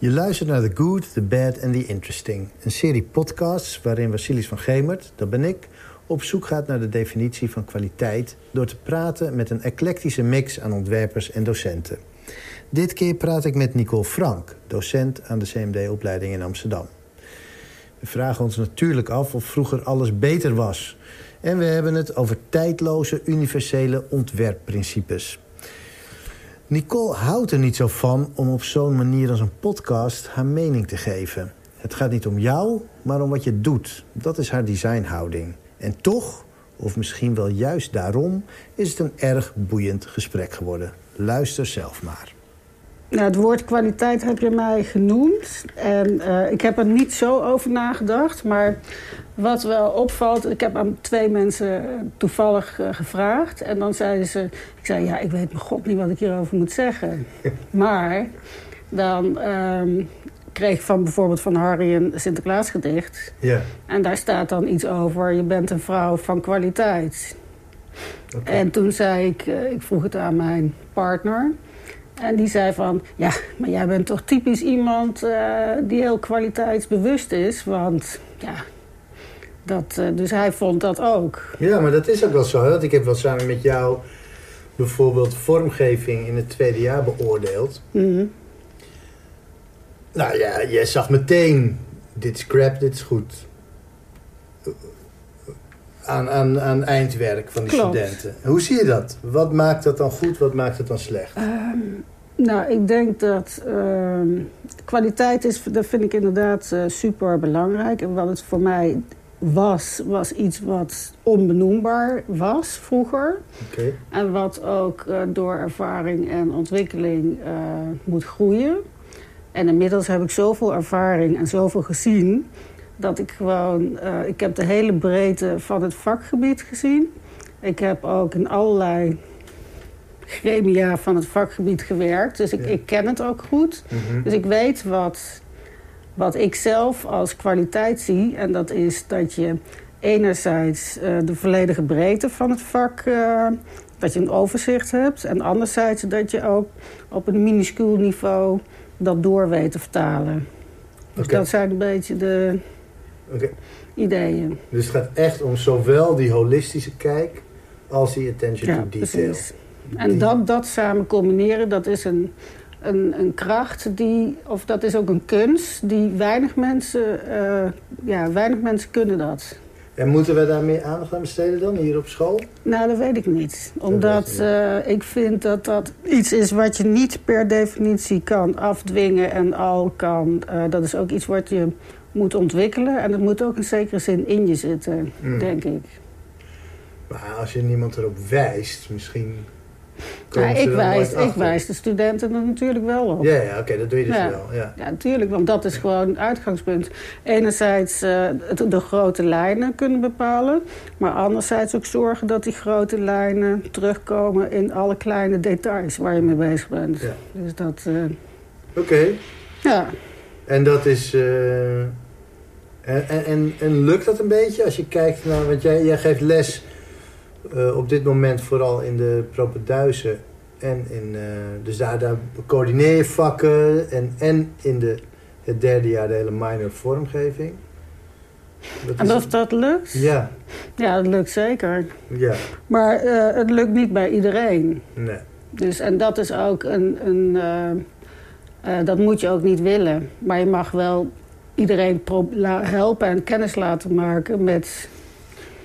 Je luistert naar The Good, The Bad and The Interesting. Een serie podcasts waarin Vasilis van Gemert, dat ben ik... op zoek gaat naar de definitie van kwaliteit... door te praten met een eclectische mix aan ontwerpers en docenten. Dit keer praat ik met Nicole Frank, docent aan de CMD-opleiding in Amsterdam. We vragen ons natuurlijk af of vroeger alles beter was. En we hebben het over tijdloze, universele ontwerpprincipes... Nicole houdt er niet zo van om op zo'n manier als een podcast haar mening te geven. Het gaat niet om jou, maar om wat je doet. Dat is haar designhouding. En toch, of misschien wel juist daarom, is het een erg boeiend gesprek geworden. Luister zelf maar. Nou, het woord kwaliteit heb je mij genoemd. En uh, ik heb er niet zo over nagedacht. Maar wat wel opvalt, ik heb aan twee mensen toevallig uh, gevraagd. En dan zeiden ze, ik zei, ja, ik weet mijn god niet wat ik hierover moet zeggen. maar dan um, kreeg ik van bijvoorbeeld van Harry een Sinterklaasgedicht. Ja. En daar staat dan iets over, je bent een vrouw van kwaliteit. Okay. En toen zei ik, uh, ik vroeg het aan mijn partner... En die zei van, ja, maar jij bent toch typisch iemand uh, die heel kwaliteitsbewust is. Want ja, dat, uh, dus hij vond dat ook. Ja, maar dat is ook wel zo. Want ik heb wel samen met jou bijvoorbeeld vormgeving in het tweede jaar beoordeeld. Mm -hmm. Nou ja, jij zag meteen, dit is crap, dit is goed. Aan, aan, aan eindwerk van Klopt. studenten. Hoe zie je dat? Wat maakt dat dan goed, wat maakt het dan slecht? Um, nou, ik denk dat uh, kwaliteit is, dat vind ik inderdaad uh, super belangrijk. En wat het voor mij was, was iets wat onbenoembaar was vroeger. Okay. En wat ook uh, door ervaring en ontwikkeling uh, moet groeien. En inmiddels heb ik zoveel ervaring en zoveel gezien... dat ik gewoon... Uh, ik heb de hele breedte van het vakgebied gezien. Ik heb ook in allerlei gremia van het vakgebied gewerkt. Dus ik, Ja. ik ken het ook goed. Mhm. Dus ik weet wat, wat ik zelf als kwaliteit zie. En dat is dat je enerzijds uh, de volledige breedte van het vak... Uh, dat je een overzicht hebt. En anderzijds dat je ook op een minuscuul niveau dat door weet te vertalen. Dus dat zijn een beetje de Oké. ideeën. Dus het gaat echt om zowel die holistische kijk als die attention Ja, to detail. precies. En Die- dat, dat samen combineren, dat is een, een, een kracht die, of dat is ook een kunst die weinig mensen, uh, ja, weinig mensen kunnen dat. En moeten we daar meer aandacht aan besteden dan, hier op school? Nou, dat weet ik niet. Omdat uh, ik vind dat dat iets is wat je niet per definitie kan afdwingen en al kan. Uh, dat is ook iets wat je moet ontwikkelen. En het moet ook in zekere zin in je zitten, Mm. denk ik. Maar als je niemand erop wijst, misschien... Ja, ik, wijs, ik wijs de studenten er natuurlijk wel op. Ja, ja oké, dat doe je dus Ja. wel. Ja. Ja, natuurlijk, want dat is gewoon het uitgangspunt. Enerzijds uh, het- de grote lijnen kunnen bepalen... maar anderzijds ook zorgen dat die grote lijnen terugkomen... in alle kleine details waar je mee bezig bent. Ja. Dus dat, uh, Oké, ja. En dat is... eh, en, en, en, lukt dat een beetje als je kijkt naar... Want jij, jij geeft les eh, op dit moment vooral in de propenduizen... en in, eh, dus daar, daar coördineer je vakken... en, en in de, het derde jaar de hele minor vormgeving. Dat En of dat lukt? Ja, Ja, dat lukt zeker. ja, Maar uh, het lukt niet bij iedereen. nee. Dus, en dat is ook een... een uh, uh, dat moet je ook niet willen. Maar je mag wel iedereen helpen en kennis laten maken met...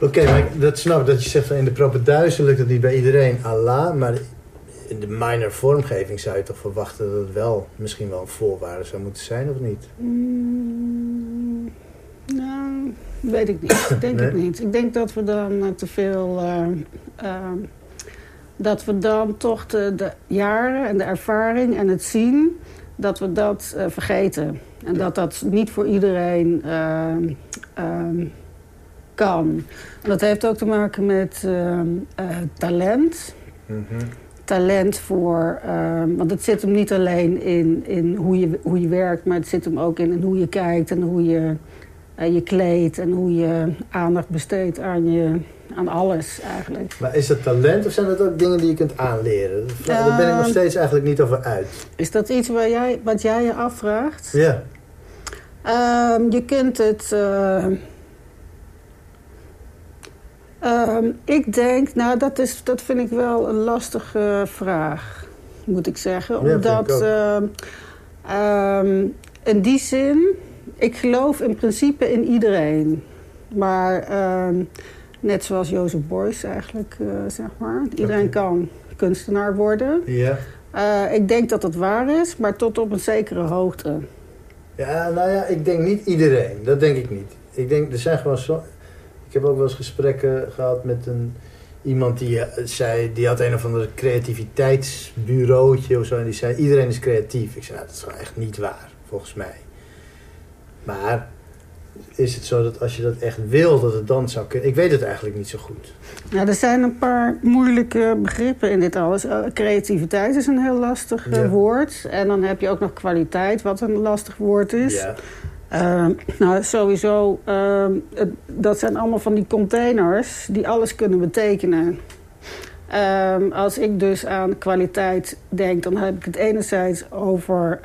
Oké, maar ik- dat snap ik. Dat je zegt van in de propenduizen lukt het niet bij iedereen. Allah, maar in de minor vormgeving zou je toch verwachten dat het wel misschien wel een voorwaarde zou moeten zijn, of niet? Mm, nou, weet ik niet. Ik denk Nee? het niet. Ik denk dat we dan uh, te veel... Uh, uh, dat we dan toch de, de, jaren en de ervaring en het zien... dat we dat uh, vergeten. En dat dat niet voor iedereen ehm, kan. En dat heeft ook te maken met ehm, uh, talent Mhm. talent voor... Want het zit hem niet alleen in, in hoe, je, hoe je werkt... maar het zit hem ook in, in hoe je kijkt en hoe je eh, je kleed en hoe je aandacht besteedt aan, je, aan alles eigenlijk. Maar is dat talent of zijn dat ook dingen die je kunt aanleren? Daar ben ik nog Ehm. steeds eigenlijk niet over uit. Is dat iets waar jij, wat jij je afvraagt? Ja. Ehm, je kunt het. eh, ehm, ik denk, nou, dat, is, dat vind ik wel een lastige vraag, moet ik zeggen. ik Omdat in die zin, ik geloof in principe in iedereen. Maar net zoals Jozef Beuys eigenlijk, eh, zeg maar. Iedereen kan kunstenaar worden. Ja. Eh, ik denk dat dat waar is, maar tot op een zekere hoogte. Ja, nou ja, ik denk niet iedereen. Dat denk ik niet. Ik denk, er zijn gewoon zo... Ik heb ook wel eens gesprekken gehad met een... Iemand die eh, zei, die had een of ander creativiteitsbureautje of zo. En die zei, iedereen is creatief. Ik zei, nou, dat is gewoon echt niet waar, volgens mij. Maar is het zo dat als je dat echt wil, dat het dan zou kunnen... Ik weet het eigenlijk niet zo goed. Nou, er zijn een paar moeilijke begrippen in dit alles. Eh, Creativiteit is een heel lastig eh, Ja. woord. En dan heb je ook nog kwaliteit, wat een lastig woord is. Ja. Ehm, nou, sowieso, ehm, het- dat zijn allemaal van die containers die alles kunnen betekenen. Ehm, als ik dus aan kwaliteit denk, dan heb ik het enerzijds over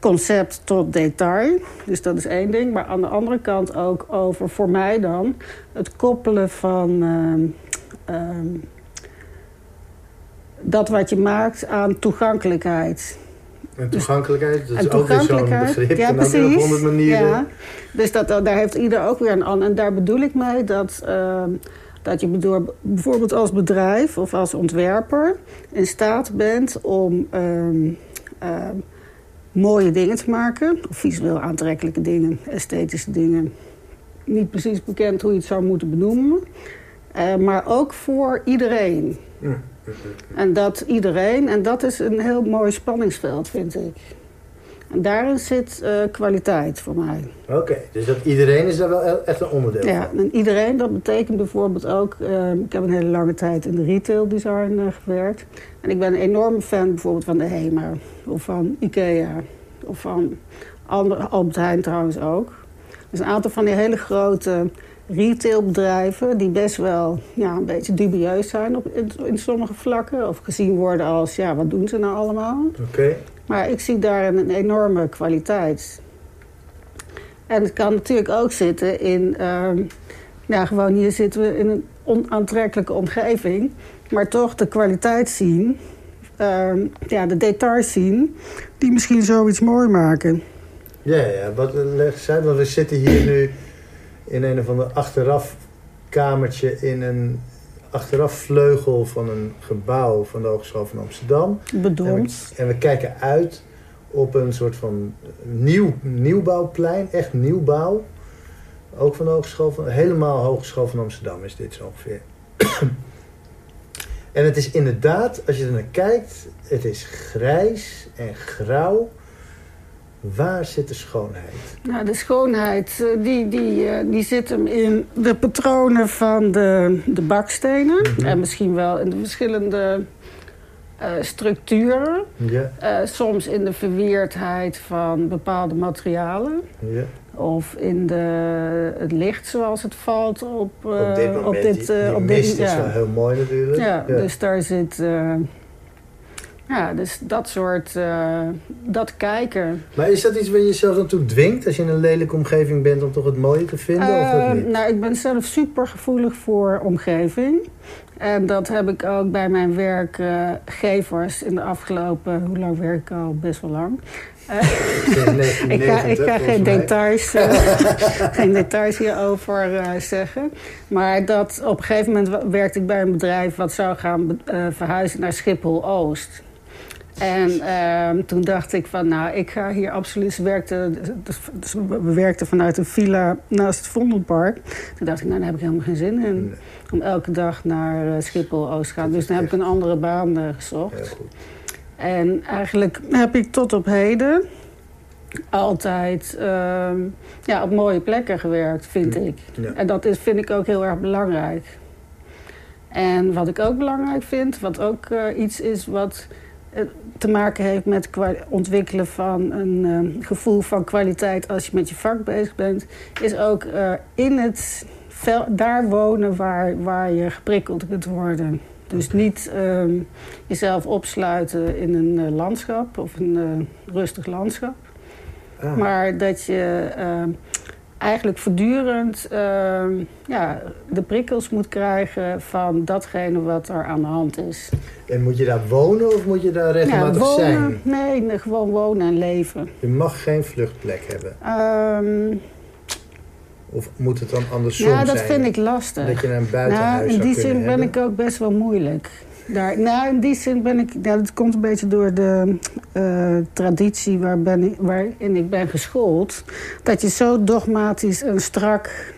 concept tot detail. Dus dat is één ding. Maar aan de andere kant ook over, voor mij dan, het koppelen van ehm, ehm, dat wat je maakt aan toegankelijkheid. En toegankelijkheid, dat is ook weer zo'n begrip. ja, en dan weer op precies. honderd manieren. Ja. Dus dat, daar heeft ieder ook weer een an. En daar bedoel ik mee dat, ehm, dat je bedoel, bijvoorbeeld als bedrijf of als ontwerper in staat bent om mooie dingen te maken. Of visueel aantrekkelijke dingen, esthetische dingen. Niet precies bekend hoe je het zou moeten benoemen. Eh, maar ook voor iedereen. Hm. En dat iedereen, en dat is een heel mooi spanningsveld, vind ik. En daarin zit eh, kwaliteit voor mij. Oké, dus dat iedereen is daar wel e- echt een onderdeel Ja, van. en iedereen, dat betekent bijvoorbeeld ook... eh, ik heb een hele lange tijd in de retail design eh, gewerkt. En ik ben een enorme fan bijvoorbeeld van de HEMA. Of van Ikea. Of van andere, Albert Heijn trouwens ook. Dus een aantal van die hele grote retailbedrijven... die best wel ja, een beetje dubieus zijn op, in, in sommige vlakken. Of gezien worden als, ja, wat doen ze nou allemaal? Oké. Maar ik zie daar een enorme kwaliteit. En het kan natuurlijk ook zitten in... ehm, ja, gewoon hier zitten we in een onaantrekkelijke omgeving. Maar toch de kwaliteit zien. ehm, ja, de details zien. Die misschien zoiets mooi maken. Ja, ja. Wat leg eens uit, want we zitten hier nu in een of ander achterafkamertje in een achterafvleugel van een gebouw van de Hogeschool van Amsterdam. En Bedoeld. en we kijken uit op een soort van nieuw, nieuwbouwplein, echt nieuwbouw. Ook van de Hogeschool van, helemaal Hogeschool van Amsterdam is dit zo ongeveer. en het is inderdaad, als je er naar kijkt, het is grijs en grauw. Waar zit de schoonheid? Nou, de schoonheid eh, die, die, eh, die zit hem in de patronen van de, de bakstenen. Mhm. En misschien wel in de verschillende eh, structuren. Ja, soms in de verweerdheid van bepaalde materialen. ja. Of in de, het licht zoals het valt op, op dit moment. op dit... die, die op mist dit is ja. wel heel mooi natuurlijk. Ja, dus daar zit... ja, dus dat soort... eh, dat kijken. Maar is dat iets waar je jezelf dan toe dwingt als je in een lelijke omgeving bent om toch het mooie te vinden? of dat Eh, niet? nou, ik ben zelf super gevoelig voor omgeving. En dat heb ik ook bij mijn werkgevers in de afgelopen... Hoe lang werk ik al? Best wel lang. Ik ga, ik 1990, ga geen, details, eh, geen details hierover eh, zeggen. Maar dat op een gegeven moment werkte ik bij een bedrijf... wat zou gaan verhuizen naar Schiphol-Oost. En ehm, toen dacht ik van, nou, ik ga hier absoluut... Ze werkte, dus- we werkten vanuit een villa naast het Vondelpark. Toen dacht ik, nou, daar heb ik helemaal geen zin in. Nee, Om elke dag naar eh, Schiphol-Oost te gaan. Dus dan heb ik een andere baan eh, gezocht. En eigenlijk heb ik tot op heden altijd ehm, ja, op mooie plekken gewerkt, vind Ja. ik. Ja. En dat is, vind ik ook heel erg belangrijk. En wat ik ook belangrijk vind, wat ook eh, iets is wat te maken heeft met het ontwikkelen van een uh, gevoel van kwaliteit als je met je vak bezig bent, is ook uh, in het daar wonen waar, waar je geprikkeld kunt worden. Dus niet uh, jezelf opsluiten in een uh, landschap of een rustig landschap. Ah. Maar dat je ehm, eigenlijk voortdurend ehm, ja, de prikkels moet krijgen van datgene wat er aan de hand is. En moet je daar wonen of moet je daar regelmatig ja, wonen, zijn? Nee, gewoon wonen en leven. Je mag geen vluchtplek hebben? Um, of moet het dan andersom zijn? Ja, dat vind ik lastig. Dat je naar een buitenhuis nou, In die zin ben ik ook best wel moeilijk. Daar, nou, in die zin ben ik... Ja, dat komt een beetje door de uh, traditie waar ben ik, waarin ik ben geschoold. Dat je zo dogmatisch en strak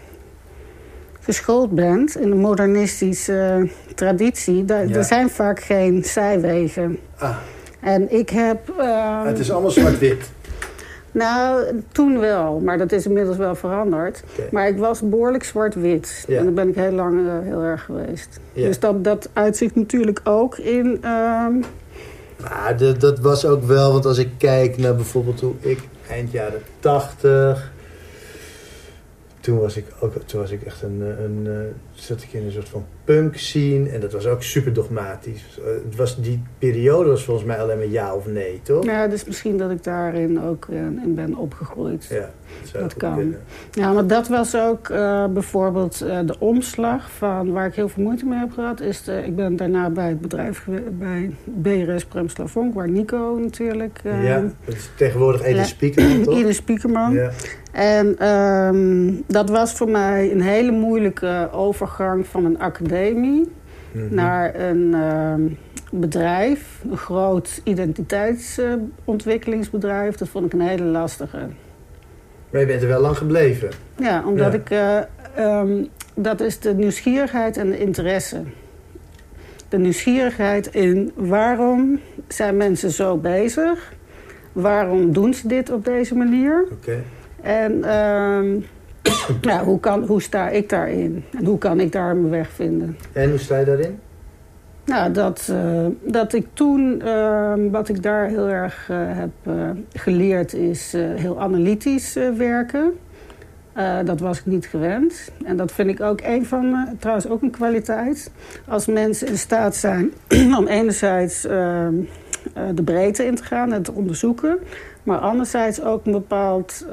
geschoold bent in de modernistische uh, traditie. Daar, Er zijn vaak geen zijwegen. Ah. En ik heb... Uh, het is allemaal zwart-wit. Nou, toen wel, maar dat is inmiddels wel veranderd. Maar ik was behoorlijk zwart-wit. En daar ben ik heel lang uh, heel erg geweest. Dus dat, dat uitzicht natuurlijk ook in... Uh... Nou, dat, dat was ook wel, want als ik kijk naar bijvoorbeeld hoe ik eind jaren tachtig toen was ik, ook, toen was ik echt een, een, een, zat ik in een soort van punk scene. En dat was ook super dogmatisch. Het was, die periode was volgens mij alleen maar ja of nee, toch? Ja, dus misschien dat ik daarin ook uh, in ben opgegroeid. Ja, dat, dat kan. Ja, maar dat was ook uh, bijvoorbeeld uh, de omslag van waar ik heel veel moeite mee heb gehad. Is de, ik ben daarna bij het bedrijf bij BRS Premslavonk, waar Nico natuurlijk... ja, dat is tegenwoordig Ede Spiekerman, toch? Ede Spiekerman. Ja. En um, dat was voor mij een hele moeilijke overgang van een academie mm-hmm. naar een uh, bedrijf, een groot identiteitsontwikkelingsbedrijf. dat vond ik een hele lastige. Maar je bent er wel lang gebleven. Ja, omdat ik... Uh, um, dat is de nieuwsgierigheid en de interesse. De nieuwsgierigheid in waarom zijn mensen zo bezig? Waarom doen ze dit op deze manier? Oké. En uh, ja, hoe, kan, hoe sta ik daarin? En hoe kan ik daar mijn weg vinden? En hoe sta je daarin? Nou, dat, uh, dat ik toen, uh, wat ik daar heel erg uh, heb geleerd, is heel analytisch werken. dat was ik niet gewend. En dat vind ik ook een van, trouwens ook een kwaliteit. Als mensen in staat zijn om enerzijds ehm, de breedte in te gaan en te onderzoeken. Maar anderzijds ook een bepaald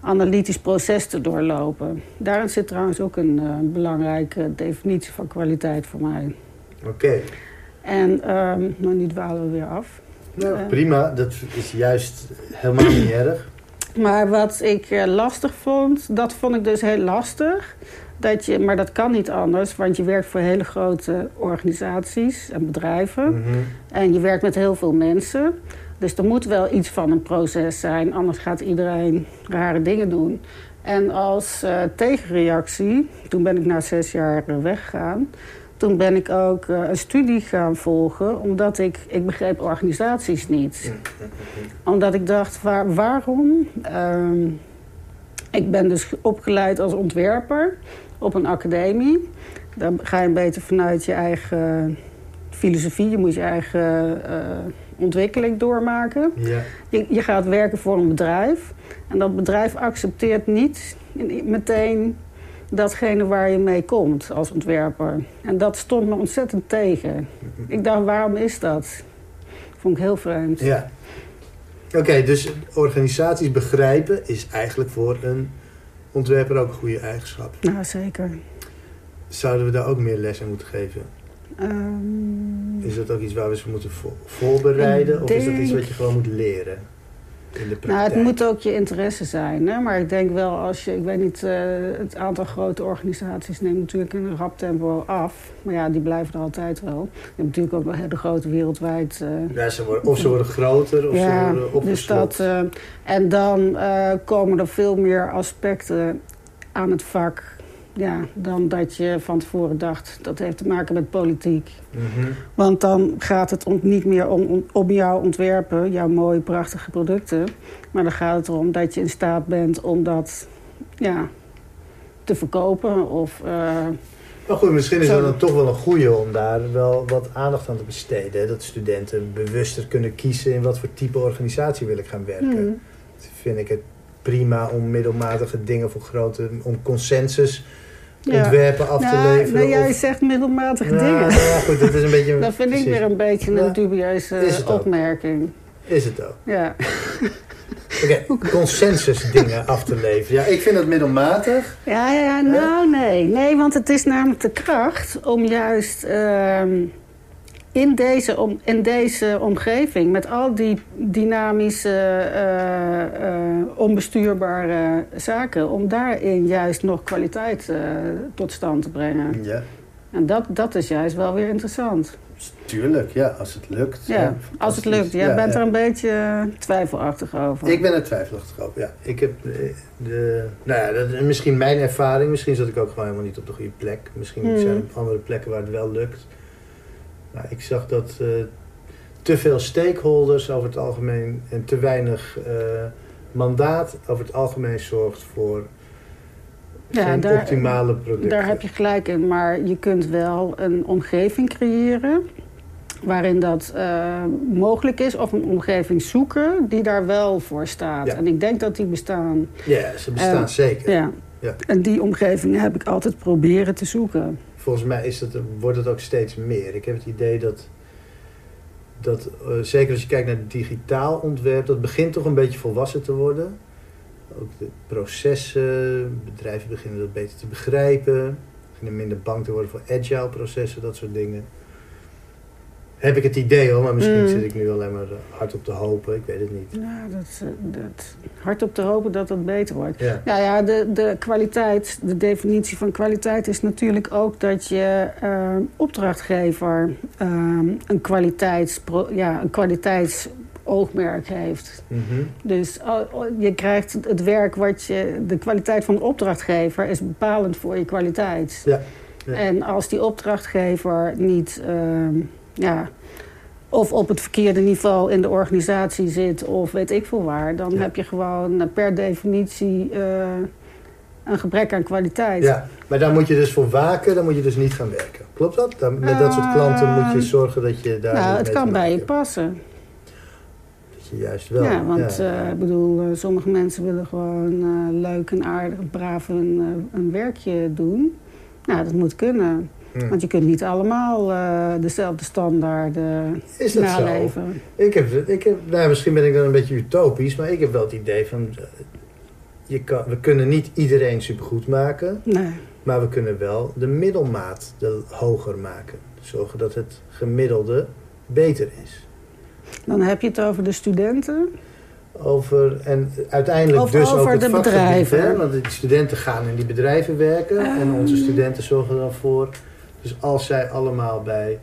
analytisch proces te doorlopen. Daarin zit trouwens ook een belangrijke definitie van kwaliteit voor mij. Oké. En um, nou, nu dwalen we weer af. Nou, uh, prima. Dat is juist helemaal niet erg. Maar wat ik uh, lastig vond, dat vond ik dus heel lastig. Dat je, maar dat kan niet anders, want je werkt voor hele grote organisaties en bedrijven. Mm -hmm. En je werkt met heel veel mensen. Dus er moet wel iets van een proces zijn, anders gaat iedereen rare dingen doen. En als uh, tegenreactie, toen ben ik na zes jaar weggegaan toen ben ik ook uh, een studie gaan volgen, omdat ik, ik begreep organisaties niet. Omdat ik dacht, waar, waarom? Uh, ik ben dus opgeleid als ontwerper op een academie. Dan ga je een beetje vanuit je eigen filosofie. Je moet je eigen ontwikkeling doormaken. Ja. Je, je gaat werken voor een bedrijf. En dat bedrijf accepteert niet meteen datgene waar je mee komt als ontwerper. En dat stond me ontzettend tegen. Ik dacht, waarom is dat? Vond ik heel vreemd. Ja. Oké, dus organisaties begrijpen is eigenlijk voor een ontwerper ook een goede eigenschap. Nou, zeker. Zouden we daar ook meer les in moeten geven? Um, is dat ook iets waar we ze moeten voorbereiden? Of is dat iets wat je gewoon moet leren? Nou, het moet ook je interesse zijn. Hè? Maar ik denk wel als je... Ik weet niet, uh, het aantal grote organisaties neemt natuurlijk in een rap tempo af. Maar ja, die blijven er altijd wel. Je hebt natuurlijk ook wel de grote wereldwijd... Uh, ja, ze worden, of ze worden groter of ja, ze worden opgeslokt. Dus dat, uh, en dan komen er veel meer aspecten aan het vak ja, dan dat je van tevoren dacht. Dat heeft te maken met politiek. Mm -hmm. Want dan gaat het om, niet meer om, om, jouw ontwerpen, jouw mooie, prachtige producten. Maar dan gaat het erom dat je in staat bent om dat ja, te verkopen. Of, uh... Maar goed, misschien is het dan toch wel een goede om daar wel wat aandacht aan te besteden. Dat studenten bewuster kunnen kiezen in wat voor type organisatie wil ik gaan werken. Hmm. Vind ik het prima om middelmatige dingen voor grote, om consensus Ja. ontwerpen af te leveren. nee, jij of- zegt middelmatige dingen. nou ja, goed, dat is een beetje... Dat vind ik weer een beetje een dubieuze Is opmerking. Is het ook. Ja. Oké, consensus dingen af te leveren. Ja, ik vind het middelmatig. Ja, ja, ja, nou nee. Nee, want het is namelijk de kracht om juist ehm, in, deze om, in deze omgeving... met al die dynamische, eh, eh, onbestuurbare zaken... om daarin juist nog kwaliteit eh, tot stand te brengen. Ja, En dat, dat is juist wel weer interessant. tuurlijk. Ja, als het lukt. Ja, als het lukt. Jij Ja, bent ja. er een beetje twijfelachtig over. Ik ben er twijfelachtig over, ja. Ik heb de... Nou ja, dat is misschien mijn ervaring. Misschien zat ik ook gewoon helemaal niet op de goede plek. Misschien Hmm. zijn er andere plekken waar het wel lukt. Maar ik zag dat eh, te veel stakeholders over het algemeen... en te weinig eh, mandaat over het algemeen zorgt voor... Ja, geen daar- optimale producten. Daar heb je gelijk in, maar je kunt wel een omgeving creëren waarin dat eh, mogelijk is, of een omgeving zoeken die daar wel voor staat. Ja. En ik denk dat die bestaan. Ja, ze bestaan zeker. Ja. Ja. En die omgevingen heb ik altijd proberen te zoeken. Volgens mij is het, wordt het ook steeds meer. Ik heb het idee dat, dat eh, zeker als je kijkt naar digitaal ontwerp, dat begint toch een beetje volwassen te worden. Ook de processen, bedrijven beginnen dat beter te begrijpen, beginnen minder bang te worden voor agile processen, dat soort dingen. Heb ik het idee hoor, maar misschien Mm. zit ik nu alleen maar eh, hard op te hopen, ik weet het niet. Ja, dat, eh, dat, hard op te hopen dat het beter wordt. Ja, Nou ja, de, de kwaliteit, de definitie van kwaliteit is natuurlijk ook dat je eh, opdrachtgever eh, een, kwaliteits, ja, een kwaliteitsoogmerk heeft. Mhm. Dus oh, oh, je krijgt het werk wat je. De kwaliteit van de opdrachtgever is bepalend voor je kwaliteit. Ja, ja. En als die opdrachtgever niet. ehm, ja, of op het verkeerde niveau in de organisatie zit, of weet ik veel waar, dan Ja. heb je gewoon eh, per definitie eh, een gebrek aan kwaliteit. ja, maar daar moet je dus voor waken, dan moet je dus niet gaan werken. Klopt dat? Dan, met dat soort klanten moet je Ehm, zorgen dat je daar. nou, het kan bij je passen. Dat je juist wel. ja, want ja. eh, ik bedoel, sommige mensen willen gewoon leuk en aardig, braaf een, een werkje doen. Nou, dat moet kunnen. Want je kunt niet allemaal eh, dezelfde standaarden Is dat zo? Ik heb, ik heb, nou, misschien ben ik dan een beetje utopisch, maar ik heb wel het idee van... eh, Je kan, we kunnen niet iedereen supergoed maken, Nee. maar we kunnen wel de middelmaat de hoger maken. Zorgen dat het gemiddelde beter is. Dan heb je het over de studenten. Over, en uiteindelijk Of dus ook over het de bedrijven. Hè? Want die studenten gaan in die bedrijven werken en onze studenten zorgen er dan voor. Dus als zij allemaal bij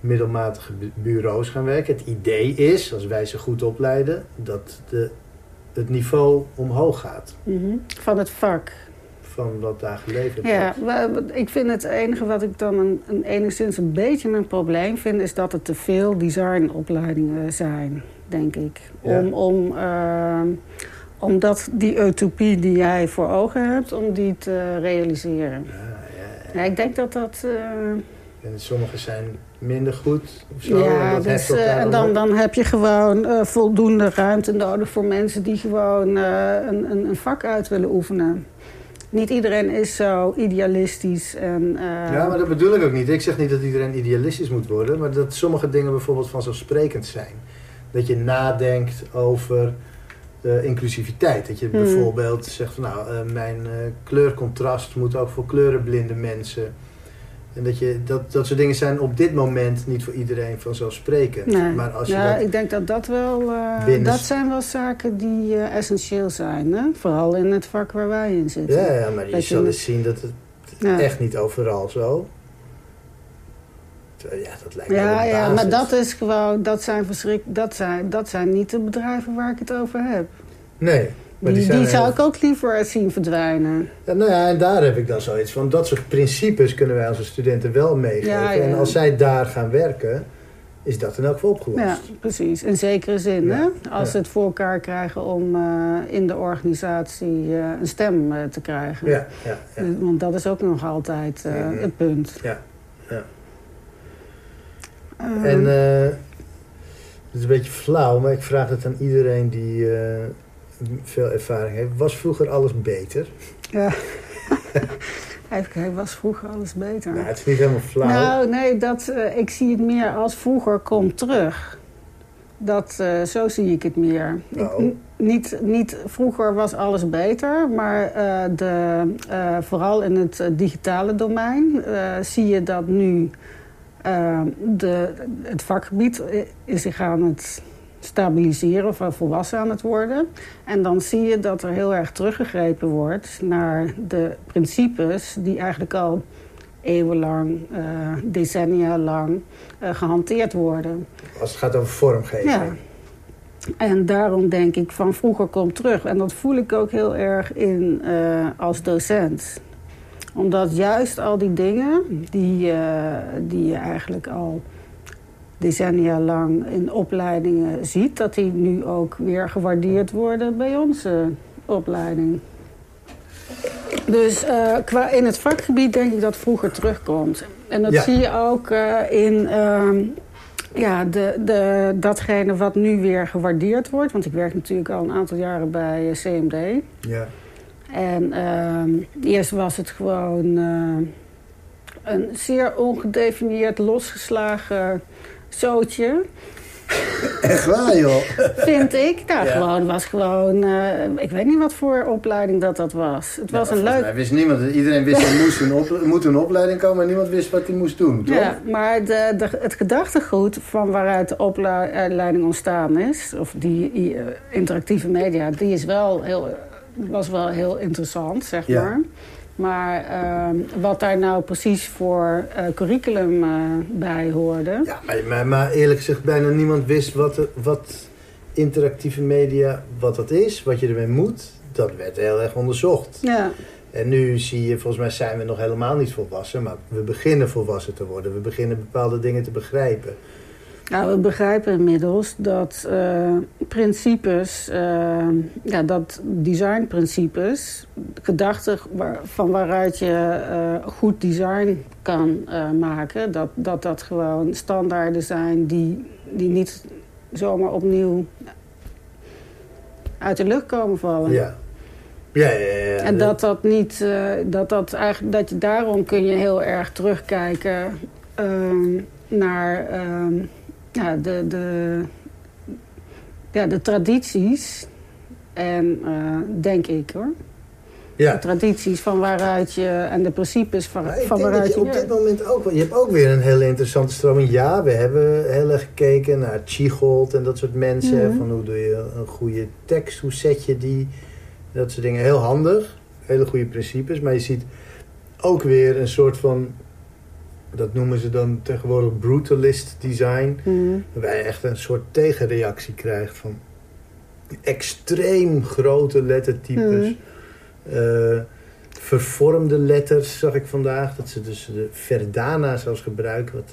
middelmatige bu- bureaus gaan werken, het idee is, als wij ze goed opleiden, dat de, het niveau omhoog gaat Mhm. Van het vak. van wat daar geleverd Ja, wordt. wa- ik vind het enige wat ik dan een, een enigszins een beetje een probleem vind... is dat er te veel designopleidingen zijn, denk ik. Ja. Om, om, ehm, omdat die utopie die jij voor ogen hebt, om die te realiseren. Ja, ja, ik denk dat dat... eh, En sommige zijn minder goed of zo. en ja, heft dus, eh, en dan dan, heb je gewoon eh, voldoende ruimte nodig voor mensen die gewoon een, een, een vak uit willen oefenen. Niet iedereen is zo idealistisch en... Ja, maar dat bedoel ik ook niet. Ik zeg niet dat iedereen idealistisch moet worden, maar dat sommige dingen bijvoorbeeld vanzelfsprekend zijn. Dat je nadenkt over eh, inclusiviteit. Dat je Hmm. bijvoorbeeld zegt van nou, eh, mijn eh, kleurcontrast moet ook voor kleurenblinde mensen. En dat, je, dat, dat soort dingen zijn op dit moment niet voor iedereen vanzelfsprekend. Nee. Maar als je ja, dat, ik denk dat dat wel... binnen- Dat zijn wel zaken die essentieel zijn. Hè? Vooral in het vak waar wij in zitten. ja, ja, maar je zal eens zien dat het Ja. echt niet overal zo. Terwijl, Ja, dat lijkt me Ja, ja, maar dat is gewoon... Dat zijn, verschrik, dat, zijn, dat zijn niet de bedrijven waar ik het over heb. Nee. Maar Die, die die, zou ik ook liever zien verdwijnen. Ja, nou ja, en daar heb ik dan zoiets van. Dat soort principes kunnen wij onze studenten wel meegeven. Ja, ja. En als zij daar gaan werken, is dat in elk geval opgelost. Ja, precies. In zekere zin, hè? Als ze het voor elkaar krijgen om eh, in de organisatie eh, een stem eh, te krijgen. Ja, ja, ja. Eh, Want dat is ook nog altijd eh, Mhm. het punt. Ja, ja. Ehm, En eh, het is een beetje flauw, maar ik vraag het aan iedereen die eh, veel ervaring heeft. Was vroeger alles beter? ja. Even kijken, was vroeger alles beter? Nou, het is niet helemaal flauw. Nou, nee, dat, eh, ik zie het meer als vroeger komt terug. Dat, zo zie ik het meer. Nou. niet, niet vroeger was alles beter, maar de, vooral in het digitale domein zie je dat nu eh, de, het vakgebied is zich aan het stabiliseren of volwassen aan het worden. En dan zie je dat er heel erg teruggegrepen wordt naar de principes die eigenlijk al eeuwenlang, eh, decennia lang eh, gehanteerd worden. Als het gaat over vormgeving. Ja. En daarom denk ik van vroeger komt terug. En dat voel ik ook heel erg in eh, als docent. Omdat juist al die dingen die, eh, die je eigenlijk al decennia lang in opleidingen ziet... dat die nu ook weer gewaardeerd worden bij onze opleiding. Dus eh, qua in het vakgebied denk ik dat vroeger terugkomt. En dat Ja. zie je ook eh, in ehm, ja, de, de, datgene wat nu weer gewaardeerd wordt. Want ik werk natuurlijk al een aantal jaren bij CMD. Ja. En ehm, eerst was het gewoon eh, een zeer ongedefinieerd, losgeslagen zootje. Echt waar, joh. Vind ik. Nou, Ja. gewoon was gewoon... eh, ik weet niet wat voor opleiding dat dat was. Het was een leuk... wist niemand, iedereen wist er moest een, op, moet een opleiding komen, maar niemand wist wat hij moest doen, toch? Ja, maar de, de, het gedachtegoed van waaruit de opleiding ontstaan is... of die eh, interactieve media, die is wel heel, was wel heel interessant, zeg Ja. maar. Maar ehm, wat daar nou precies voor eh, curriculum eh, bij hoorde... Ja, maar, maar, maar eerlijk gezegd, bijna niemand wist wat, wat interactieve media, wat dat is, wat je ermee moet. Dat werd heel erg onderzocht. Ja, En nu zie je, volgens mij zijn we nog helemaal niet volwassen, maar we beginnen volwassen te worden. We beginnen bepaalde dingen te begrijpen. Nou, we begrijpen inmiddels dat eh, principes, eh, ja, dat designprincipes, gedachten waar- van waaruit je eh, goed design kan eh, maken, dat, dat dat gewoon standaarden zijn die, die niet zomaar opnieuw uit de lucht komen vallen. Ja. Ja, ja, ja. ja. En dat dat niet, eh, dat dat eigenlijk, dat je daarom kun je heel erg terugkijken ehm, naar ehm, ja, de, de, ja, de tradities. En eh, denk ik hoor. De Ja. tradities van waaruit je en de principes van, Maar ik van denk waaruit je je. op dit moment ook wel... Je hebt ook weer een hele interessante stroming. Ja, we hebben heel erg gekeken naar Chigold en dat soort mensen. Mhm. Van hoe doe je een goede tekst, hoe zet je die... Dat soort dingen. Heel handig. Hele goede principes. Maar je ziet ook weer een soort van... Dat noemen ze dan tegenwoordig brutalist design. Mhm. Waarbij je echt een soort tegenreactie krijgt van extreem grote lettertypes. Mhm. Eh, vervormde letters zag ik vandaag. Dat ze dus de Verdana zelfs gebruiken. Wat,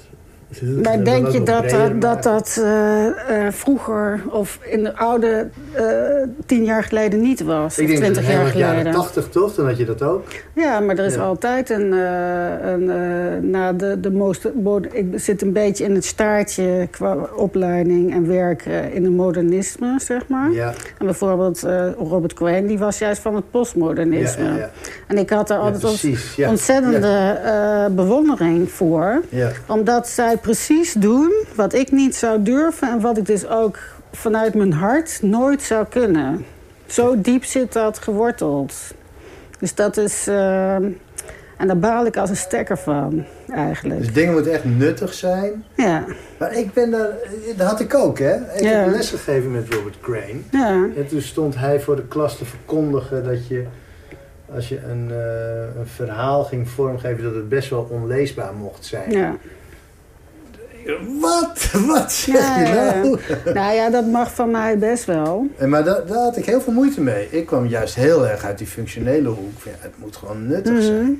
Maar denk je dat breder dat, dat, dat eh, eh, vroeger of in de oude eh, tien jaar geleden niet was? Ik of denk dat jaar geleden? jaren 80 toch? Dan had je dat ook. Ja, maar er is Ja. altijd een... een na de, de most, ik zit een beetje in het staartje qua opleiding en werk in het modernisme, zeg maar. Ja, En bijvoorbeeld Robert Cohen, die was juist van het postmodernisme. ja, ja. En ik had daar altijd precies. Ontzettende bewondering voor. Omdat zij precies doen wat ik niet zou durven... en wat ik dus ook vanuit mijn hart nooit zou kunnen. Zo diep zit dat geworteld. Dus dat is... eh, en daar baal ik als een stekker van, eigenlijk. Dus dingen moeten echt nuttig zijn. Ja, Maar ik ben daar... Dat had ik ook, hè? Ik Ja. heb les gegeven met Robert Crane. ja. En toen stond hij voor de klas te verkondigen dat je... Als je een, eh, een verhaal ging vormgeven, dat het best wel onleesbaar mocht zijn. ja. Wat? Wat zeg je ja. nou? Nou ja, dat mag van mij best wel. En Maar daar, daar had ik heel veel moeite mee. Ik kwam juist heel erg uit die functionele hoek. Ja, het moet gewoon nuttig zijn. Mhm.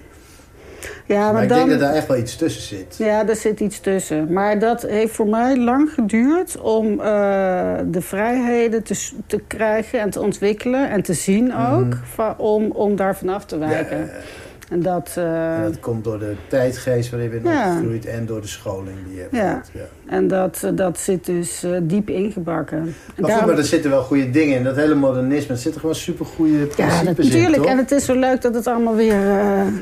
Ja, maar, Maar ik dan, denk dat daar echt wel iets tussen zit. Ja, er zit iets tussen. Maar dat heeft voor mij lang geduurd om eh, de vrijheden te, te krijgen en te ontwikkelen en te zien ook, Mhm. va- om, om daar vanaf te wijken. Ja, En dat, eh, en dat komt door de tijdgeest waarin je bent Ja. opgegroeid en door de scholing die je hebt Ja. Ja. en dat, eh, dat zit dus eh, diep ingebakken. En Maar goed, daarom- maar er zitten wel goede dingen in. Dat hele modernisme, er zitten gewoon supergoeie ja, principes dat, in, natuurlijk. toch? En het is zo leuk dat het allemaal weer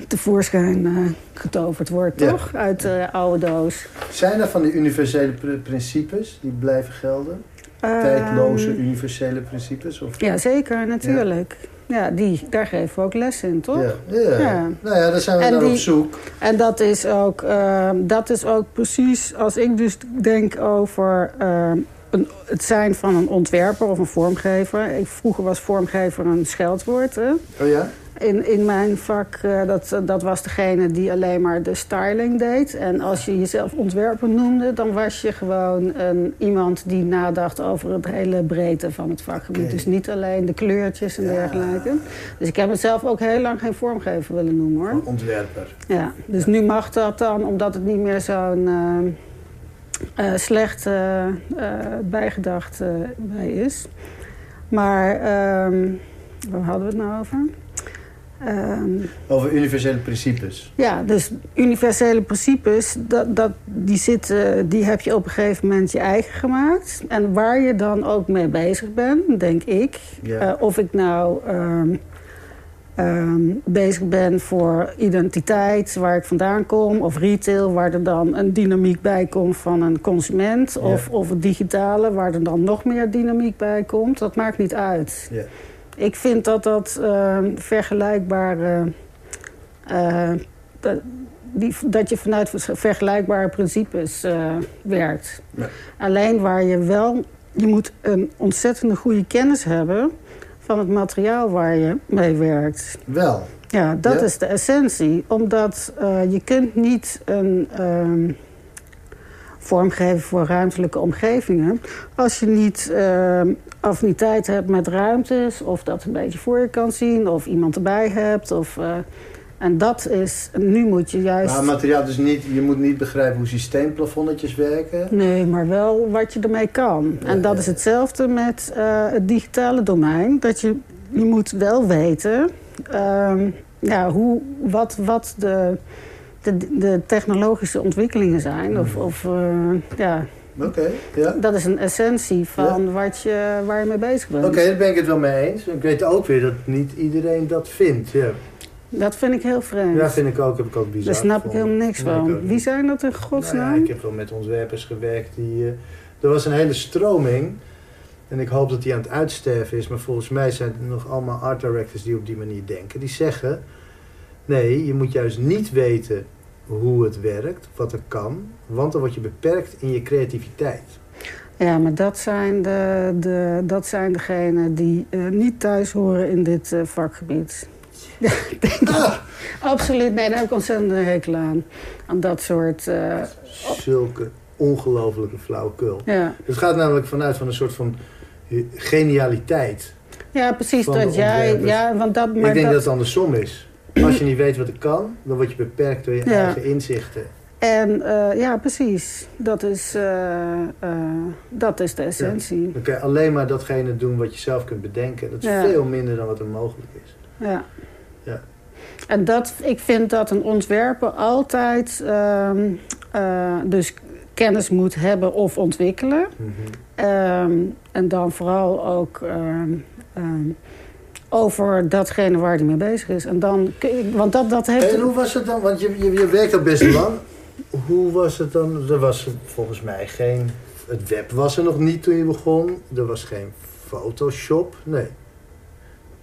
tevoorschijn getoverd wordt, Ja. toch? Uit de oude doos. Zijn er van die universele pr- principes die blijven gelden? Tijdloze Ehm, universele principes? Of? Ja, zeker, natuurlijk. Ja, die, daar geven we ook les in, toch? Ja, ja. Ja. Nou ja, daar zijn we En naar die- op zoek. En dat is, ook, ehm, dat is ook precies als ik dus denk over ehm, een, het zijn van een ontwerper of een vormgever. Ik, vroeger was vormgever een scheldwoord. Hè? Oh ja? In, in mijn vak, eh, dat, dat was degene die alleen maar de styling deed. En als je jezelf ontwerper noemde, dan was je gewoon een, iemand die nadacht over het hele breedte van het vakgebied. Dus niet alleen de kleurtjes en Ja. dergelijke. Dus ik heb mezelf ook heel lang geen vormgever willen noemen hoor. Ontwerper. Ja, dus nu mag dat dan, omdat het niet meer zo'n eh, eh, slecht bijgedacht bij is. Maar, ehm, waar hadden we het nou over? Ehm, Over universele principes. ja, dus universele principes, dat, dat, die, zitten, die heb je op een gegeven moment je eigen gemaakt. En waar je dan ook mee bezig bent, denk ik. Eh, of ik nou ehm, ehm, bezig ben voor identiteit, waar ik vandaan kom. Of retail, waar er dan een dynamiek bij komt van een consument. Of, of het digitale, waar er dan nog meer dynamiek bij komt. Dat maakt niet uit. Ja. Ik vind dat dat ehm, vergelijkbare... eh, dat, die, dat je vanuit vergelijkbare principes eh, werkt. Ja. Alleen waar je wel... Je moet een ontzettende goede kennis hebben... van het materiaal waar je mee werkt. Wel. Ja, dat Ja. is de essentie. Omdat eh, je kunt niet een ehm, vorm geven voor ruimtelijke omgevingen... als je niet ehm, affiniteit hebt met ruimtes... of dat een beetje voor je kan zien, of iemand erbij hebt. Of, eh, en dat is... Nu moet je juist... Maar materiaal dus niet, je moet niet begrijpen hoe systeemplafonnetjes werken. Nee, maar wel wat je ermee kan. Ja, En dat ja, is hetzelfde met eh, het digitale domein. Dat je, je moet wel weten ehm, ja, hoe, wat, wat de, de, de technologische ontwikkelingen zijn. Of, of eh, ja, Oké, ja. dat is een essentie van wat je, waar je mee bezig bent. Oké, daar ben ik het wel mee eens. Ik weet ook weer dat niet iedereen dat vindt. Ja, Dat vind ik heel vreemd. ja vind ik ook. Heb ik ook bizar Daar snap ik helemaal niks Nee, van. Wie zijn dat in Nou godsnaam? ja, ik heb wel met ontwerpers gewerkt. Die, eh, er was een hele stroming. En ik hoop dat die aan het uitsterven is. Maar volgens mij zijn het nog allemaal art directors die op die manier denken. Die zeggen... Nee, je moet juist niet weten hoe het werkt. Wat er kan. Want dan word je beperkt in je creativiteit. Ja, maar dat zijn, de, de, dat zijn degenen die eh, niet thuis horen in dit eh, vakgebied. Ja, ik Ah! Absoluut, nee, daar heb ik ontzettend een hekel aan. Aan dat soort... eh, Zulke ongelofelijke flauwekul. ja. Het gaat namelijk vanuit van een soort van genialiteit. ja, precies dat jij... Ja, want dat, maar ik denk dat, dat, het andersom is. Als je niet weet wat er kan, dan word je beperkt door je Ja. eigen inzichten. En eh, ja, precies. Dat is, eh, eh, dat is de essentie. Dan kan je alleen maar datgene doen wat je zelf kunt bedenken. Dat is Ja. veel minder dan wat er mogelijk is. Ja. Ja. En dat, ik vind dat een ontwerper altijd ehm, eh, dus kennis moet hebben of ontwikkelen. Mhm. Ehm, en dan vooral ook ehm, over datgene waar hij mee bezig is. En dan, want dat, dat heeft... En hoe was het dan? Want je, je, je werkt al best lang. Hoe was het dan? Er was volgens mij geen... Het web was er nog niet toen je begon. Er was geen Photoshop. Nee.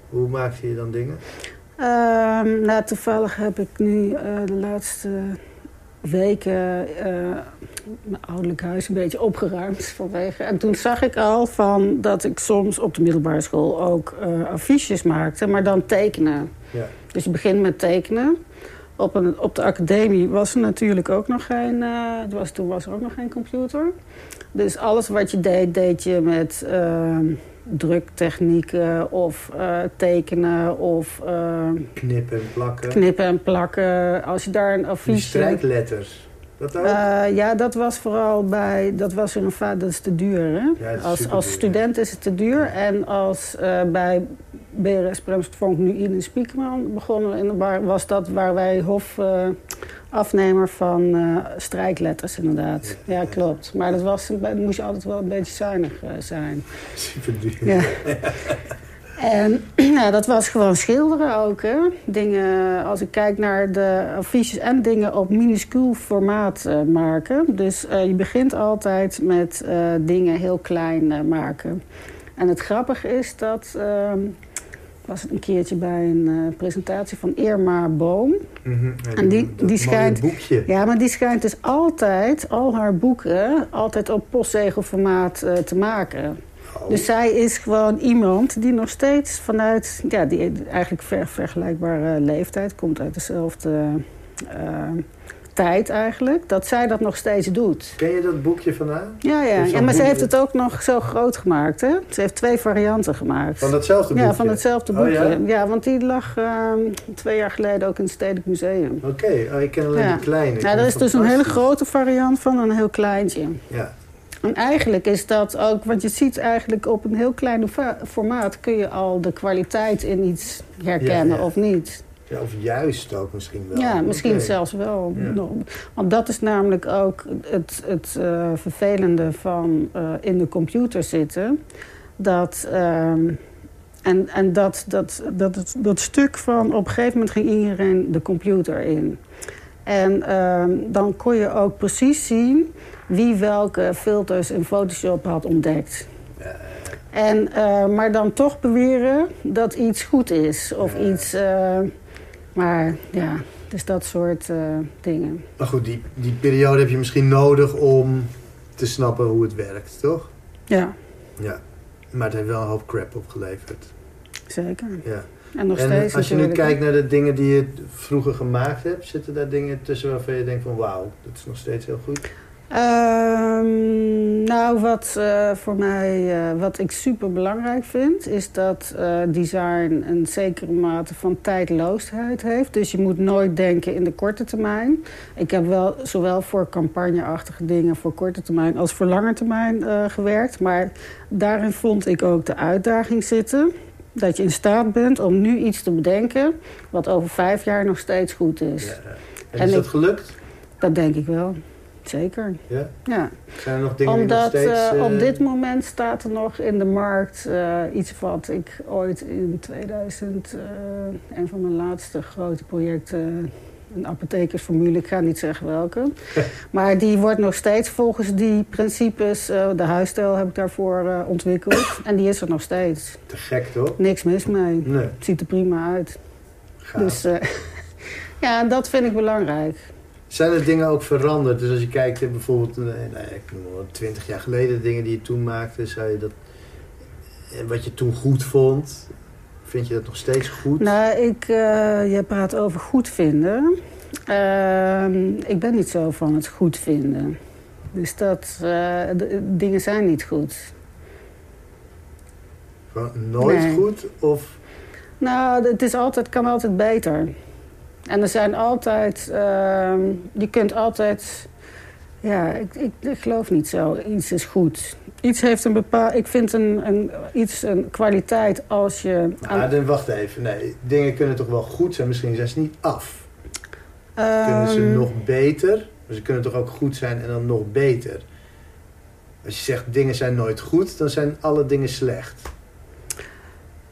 Hoe maakte je dan dingen? Ehm, nou, toevallig heb ik nu eh, de laatste weken eh, mijn ouderlijk huis een beetje opgeruimd vanwege. En toen zag ik al van dat ik soms op de middelbare school ook eh, affiches maakte, maar dan tekenen. Ja. Dus je begint met tekenen. Op, een, op de academie was er natuurlijk ook nog geen... eh, was, toen was er ook nog geen computer. Dus alles wat je deed, deed je met... druktechnieken of eh, tekenen of eh, Knippen en plakken. knippen en plakken. Als je daar een Die affiche... strijkletters. Dat ook? Eh, ja, dat was vooral bij... Dat was in een vaart, dat is te duur, hè? Ja, het is als, als student is het te duur. En als eh, bij BRS Bremst Vonk nu in Spiekerman begonnen... de bar, was dat waar wij hof... eh, afnemer van eh, strijkletters, inderdaad. Ja, klopt. Maar dat was, moest je altijd wel een beetje zuinig eh, zijn. Super duur. Ja. En ja, dat was gewoon schilderen ook. Hè? Dingen, als ik kijk naar de affiches en dingen op minuscuul formaat maken. Dus je begint altijd met dingen heel klein maken. En het grappige is dat... ik was een keertje bij een eh, presentatie van Irma Boom. Mhm. Ja, En die- die schijnt- boekje. Ja, maar die schijnt dus altijd, al haar boeken, altijd op postzegelformaat eh, te maken. Oh. Dus zij is gewoon iemand die nog steeds vanuit... Ja, die eigenlijk ver, vergelijkbare leeftijd... komt uit dezelfde eh, tijd eigenlijk... dat zij dat nog steeds doet. Ken je dat boekje van haar? Ja, ja. Ja maar ze heeft het ook nog zo groot gemaakt, hè? Ze heeft twee varianten gemaakt. Van datzelfde boekje? ja, van hetzelfde Oh, boekje. ja? want die lag ehm, twee jaar geleden ook in het Stedelijk Museum. Oké, oh, ik ken alleen Ja. die kleine. Nou, vind er is dus een hele grote variant van en een heel kleintje. Ja. En eigenlijk is dat ook, want je ziet eigenlijk op een heel klein formaat kun je al de kwaliteit in iets herkennen Ja, ja. of niet. Ja, of juist ook misschien wel. Ja, misschien zelfs wel. Ja. Want dat is namelijk ook het, het eh, vervelende van eh, in de computer zitten. Dat, ehm, en en dat, dat, dat, het- dat stuk van op een gegeven moment ging iedereen de computer in. En ehm, dan kon je ook precies zien wie welke filters in Photoshop had ontdekt. En, eh, maar dan toch beweren dat iets goed is. Of iets... maar ja, dus dat soort eh, dingen. Maar goed, die, die periode heb je misschien nodig om te snappen hoe het werkt, toch? Ja, Ja. Maar het heeft wel een hoop crap opgeleverd. zeker. Ja. En nog en steeds als je nu natuurlijk, kijkt naar de dingen die je vroeger gemaakt hebt, zitten daar dingen tussen waarvan je denkt van wauw, dat is nog steeds heel goed. Ehm, nou, wat eh, voor mij, eh, wat ik super belangrijk vind, is dat eh, design een zekere mate van tijdloosheid heeft. Dus je moet nooit denken in de korte termijn. Ik heb wel zowel voor campagneachtige dingen voor korte termijn als voor lange termijn gewerkt. Maar daarin vond ik ook de uitdaging zitten. Dat je in staat bent om nu iets te bedenken wat over vijf jaar nog steeds goed is. Ja. En, En is dat ik- gelukt? Dat denk ik wel. Zeker. Ja? Ja. Zijn er nog dingen die nog Omdat steeds... eh, eh, op dit moment staat er nog in de markt eh, iets wat ik ooit in 2000, eh, een van mijn laatste grote projecten, een apothekersformule, ik ga niet zeggen welke. maar die wordt nog steeds volgens die principes, eh, de huisstijl heb ik daarvoor eh, ontwikkeld. en die is er nog steeds. Te gek, toch? Niks mis mee. Nee, Het ziet er prima uit. gaaf. Dus eh, ja, dat vind ik belangrijk. Zijn er dingen ook veranderd? Dus als je kijkt, eh, bijvoorbeeld, eh, nou ja, ik noem maar 20 jaar geleden, dingen die je toen maakte, zou je dat, eh, wat je toen goed vond, vind je dat nog steeds goed? Nou, ik, je praat over goed vinden. Ehm, ik ben niet zo van het goed vinden. Dus dat, dingen zijn niet goed. Nooit Nee. goed? Of, Nou, het is altijd, kan altijd beter. En er zijn altijd... ehm, je kunt altijd... Ja, ik, ik, ik geloof niet zo. Iets is goed. Iets heeft een bepaald... Ik vind een, een, iets een kwaliteit als je... nou, dan wacht even. Nee, dingen kunnen toch wel goed zijn, misschien zijn ze niet af. Kunnen ze Ehm, nog beter? Maar ze kunnen toch ook goed zijn en dan nog beter? Als je zegt dingen zijn nooit goed, dan zijn alle dingen slecht.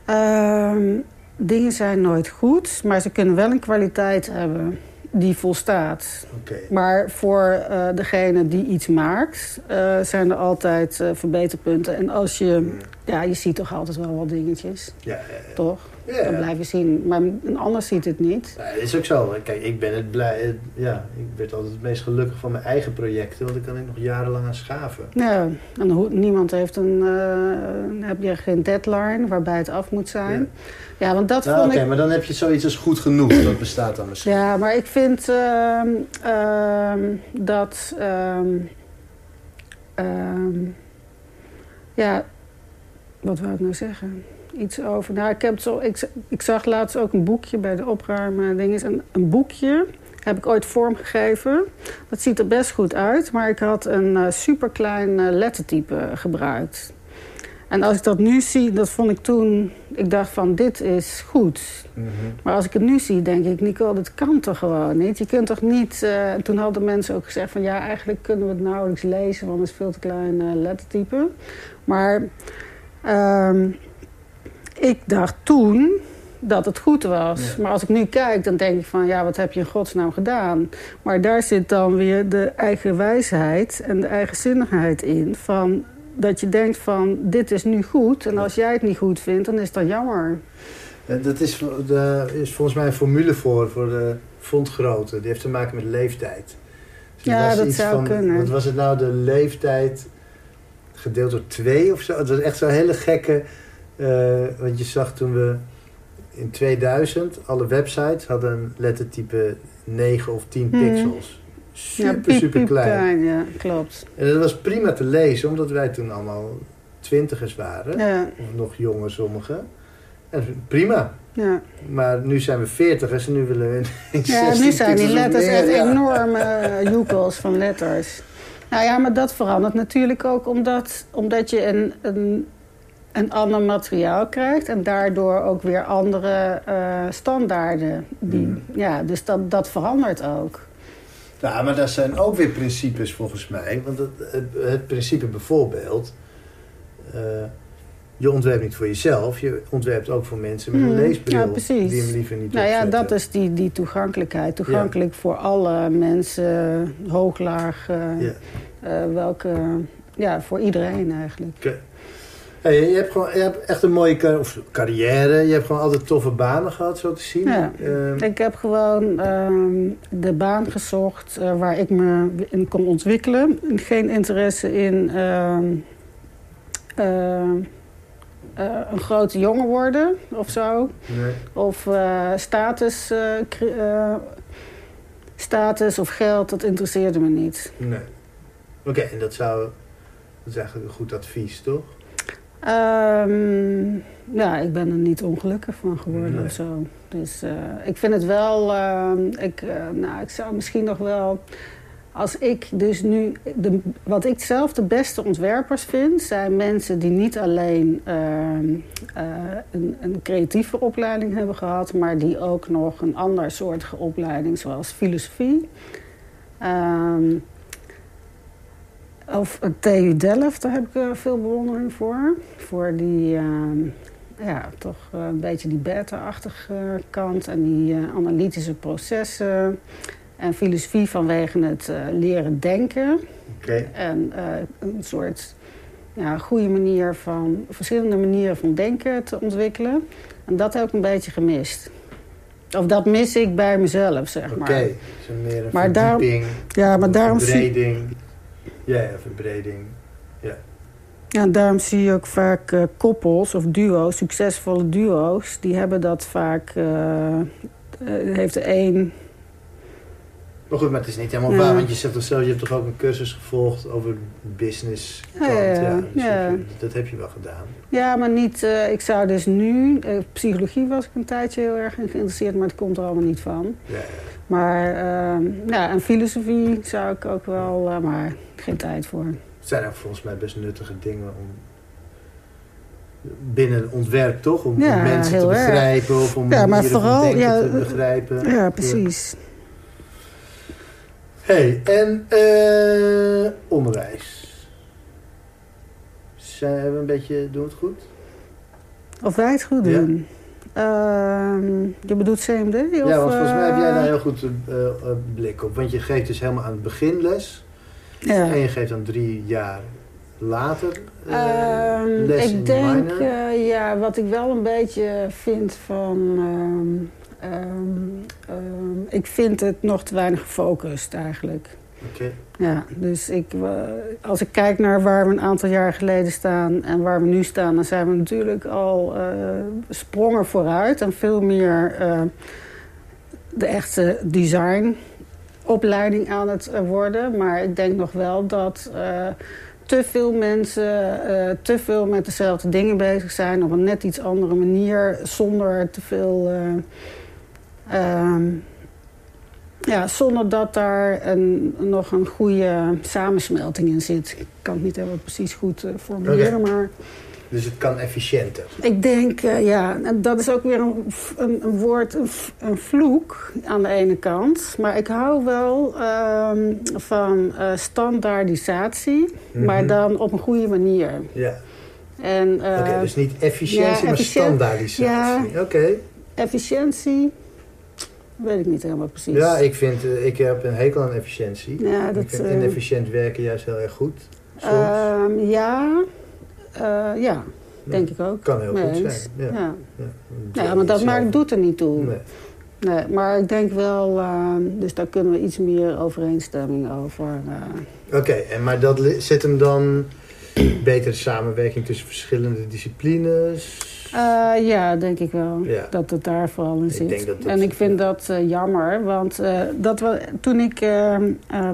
Ehm, dingen zijn nooit goed, maar ze kunnen wel een kwaliteit hebben die volstaat. Maar voor eh, degene die iets maakt, eh, zijn er altijd eh, verbeterpunten. En als je, ja, je ziet toch altijd wel wat dingetjes, Ja, ja, ja. toch? Ja, Dat blijf je zien. Maar een ander ziet het niet. Ja, dat is ook zo. Kijk, ik ben het blij. Ja, ik werd altijd het meest gelukkig van mijn eigen projecten, want ik kan er nog jarenlang aan schaven. Ja, en hoe, niemand heeft een, eh, heb je geen deadline waarbij het af moet zijn. Ja, want dat Nou, vond Oké, ik maar dan heb je zoiets als goed genoeg. Dat bestaat dan misschien. Ja, maar ik vind ehm, ehm, dat. ehm, ja, wat wou ik nou zeggen? Iets over. Nou, ik, heb zo, ik, ik zag laatst ook een boekje bij de opruimen. Ding is een, een boekje heb ik ooit vormgegeven. Dat ziet er best goed uit, maar ik had een uh, superklein uh, lettertype gebruikt. En als ik dat nu zie, dat vond ik toen... Ik dacht van, dit is goed. Mm -hmm. Maar als ik het nu zie, denk ik... Nicole, dat kan toch gewoon niet? Je kunt toch niet... Uh, toen hadden mensen ook gezegd van... ja, eigenlijk kunnen we het nauwelijks lezen... want het is veel te klein lettertype. Maar ehm, ik dacht toen dat het goed was. Maar als ik nu kijk, dan denk ik van... ja, wat heb je in godsnaam gedaan? Maar daar zit dan weer de eigen wijsheid en de eigenzinnigheid in... van dat je denkt van, dit is nu goed... en als jij het niet goed vindt, dan is dat jammer. Dat is, daar is volgens mij een formule voor, voor de fondgrootte. Die heeft te maken met leeftijd. Dus ja, dat zou van, kunnen. Wat was het nou, de leeftijd gedeeld door twee of zo? Het was echt zo'n hele gekke... Uh, want je zag toen we in 2000, alle websites hadden een lettertype 9 of 10 Mhm. pixels. Super, ja, super klein. Ja, klopt. En dat was prima te lezen, omdat wij toen allemaal twintigers waren. Ja, Of nog jonger sommigen. En prima. ja. Maar nu zijn we veertigers en nu willen we in ja 16 nu zijn die letters echt enorme joekels van letters. Nou ja, maar dat verandert natuurlijk ook omdat, omdat je een, een, een ander materiaal krijgt... en daardoor ook weer andere eh, standaarden. Die, Mm. Ja, dus dat, dat verandert ook. Ja, maar dat zijn ook weer principes volgens mij. Want het, het, het principe bijvoorbeeld... eh, je ontwerpt niet voor jezelf. Je ontwerpt ook voor mensen met een Hmm, leesbril. ja, precies. Die hem liever niet Nou ja, dat is die, die toegankelijkheid. Toegankelijk voor alle mensen, hoog, laag, eh, Ja. eh, welke... Ja, voor iedereen eigenlijk. Oké. Hey, je, hebt gewoon, je hebt echt een mooie of carrière. Je hebt gewoon altijd toffe banen gehad, zo te zien. Ja. Ehm, Ik heb gewoon ehm, de baan gezocht eh, waar ik me in kon ontwikkelen. Geen interesse in eh, een grote jongen worden of zo. nee. Of eh, status, eh, status of geld, dat interesseerde me niet. nee. Oké, en dat zou... Dat is eigenlijk een goed advies, toch? Ehm, ja, ik ben er niet ongelukkig van geworden Nee. of zo. Dus ik vind het wel... ehm, ik, nou, ik zou misschien nog wel... Als ik dus nu... De, wat ik zelf de beste ontwerpers vind... zijn mensen die niet alleen ehm, eh, een, een creatieve opleiding hebben gehad... maar die ook nog een ander soortige opleiding, zoals filosofie... Ehm, of het TU Delft, daar heb ik eh, veel bewondering voor. Voor die, ehm, ja, toch eh, een beetje die beta-achtige kant en die eh, analytische processen. En filosofie vanwege het eh, leren denken. Oké. En eh, een soort ja, goede manier van, verschillende manieren van denken te ontwikkelen. En dat heb ik een beetje gemist. Of dat mis ik bij mezelf, zeg Oké, maar. zo meer een Maar daar-. Ja, maar daarom zie, verbreding. Ja, ja, verbreding. Ja, en daarom zie je ook vaak eh, koppels of duo's, succesvolle duo's... die hebben dat vaak... heeft de een... Maar goed, maar het is niet helemaal Ja. waar. Want je zegt toch zelf, je hebt toch ook een cursus gevolgd over business kant. Ja, ja, dus ja. je- dat heb je wel gedaan. Ja, maar niet... eh, ik zou dus nu... eh, psychologie was ik een tijdje heel erg in geïnteresseerd... maar het komt er allemaal niet van. Ja, ja. Maar ehm, ja, en filosofie zou ik ook wel... eh, maar geen tijd voor. Het zijn ook volgens mij best nuttige dingen om binnen ontwerp toch? Om, Ja, mensen te erg. begrijpen of om Ja, maar vooral, denken ja, te begrijpen. Ja, precies. Hey, en eh, onderwijs. Zijn we een beetje, doen we het goed? Of wij het goed Ja. doen. Ehm, je bedoelt CMD? Of, ja, want volgens mij heb jij eh, daar heel goed eh, eh, blik op. Want je geeft dus helemaal aan het begin les. Ja. En je geeft dan drie jaar later eh, Ehm, les in ik denk, eh, ja, wat ik wel een beetje vind van... ehm, ehm, ehm, ik vind het nog te weinig gefocust eigenlijk. Oké. Ja, dus ik, eh, als ik kijk naar waar we een aantal jaar geleden staan en waar we nu staan... dan zijn we natuurlijk al eh, sprongen vooruit en veel meer eh, de echte designopleiding aan het worden. Maar ik denk nog wel dat te veel mensen uh, te veel met dezelfde dingen bezig zijn... op een net iets andere manier, zonder te veel... Uh, ja, zonder dat daar een, nog een goede samensmelting in zit. Ik kan het niet helemaal precies goed formuleren, okay. maar... Dus het kan efficiënter? Ik denk, uh, ja, dat is ook weer een, een, een woord, een, een, vloek aan de ene kant. Maar ik hou wel uh, van uh, standaardisatie, mm -hmm. maar dan op een goede manier. Ja. En, Oké, okay, dus niet efficiëntie, ja, maar standaardisatie. Ja, Oké. Okay. Efficiëntie, weet ik niet helemaal precies. Ja, ik vind, uh, ik heb een hekel aan efficiëntie. Ja, dat, ik vind inefficiënt werken juist heel erg goed. Soms. Ehm, ja, uh, ja, denk ik ook. Kan heel goed zijn. Ja. Ja. Ja. Ja, maar dat maakt, doet er niet toe. Nee. Nee, maar ik denk wel, uh, dus daar kunnen we iets meer overeenstemming over. Uh. Oké, okay, maar dat zit hem dan betere samenwerking tussen verschillende disciplines? Uh, ja, denk ik wel. Ja. Dat het daar vooral in zit. denk dat dat- en ik vind dat uh, jammer, want uh, dat we, toen ik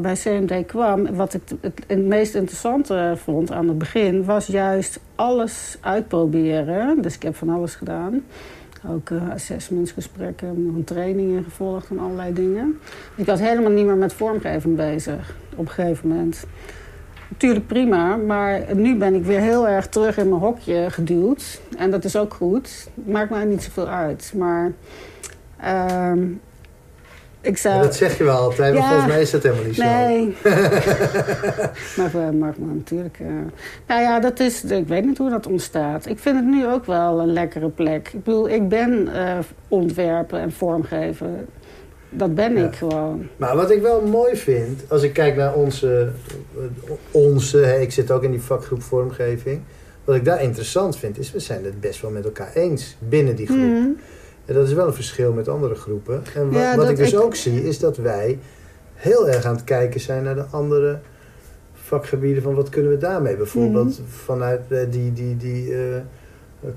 bij CMD kwam... wat ik het, het meest interessante vond aan het begin... was juist alles uitproberen. Dus ik heb van alles gedaan. Ook assessmentsgesprekken, trainingen gevolgd en allerlei dingen. Ik was helemaal niet meer met vormgeving bezig op een gegeven moment. Natuurlijk prima, maar nu ben ik weer heel erg terug in mijn hokje geduwd. En dat is ook goed. Maakt mij niet zoveel uit. Maar uh, ik zou... Ja, dat zeg je wel altijd, maar Ja. volgens mij is dat helemaal niet zo. Nee. maar uh, mag me natuurlijk... Uh... Nou ja, dat is, ik weet niet hoe dat ontstaat. Ik vind het nu ook wel een lekkere plek. Ik bedoel, ik ben uh, ontwerpen en vormgeven. Dat ben Ja. ik gewoon. Maar wat ik wel mooi vind, als ik kijk naar onze, onze hè, ik zit ook in die vakgroep vormgeving. Wat ik daar interessant vind, is we zijn het best wel met elkaar eens binnen die groep. Mhm. En dat is wel een verschil met andere groepen. En Ja, wat ik dus ik- ook zie, is dat wij heel erg aan het kijken zijn naar de andere vakgebieden. Van wat kunnen we daarmee? Bijvoorbeeld Mhm. vanuit eh, die, die, die eh,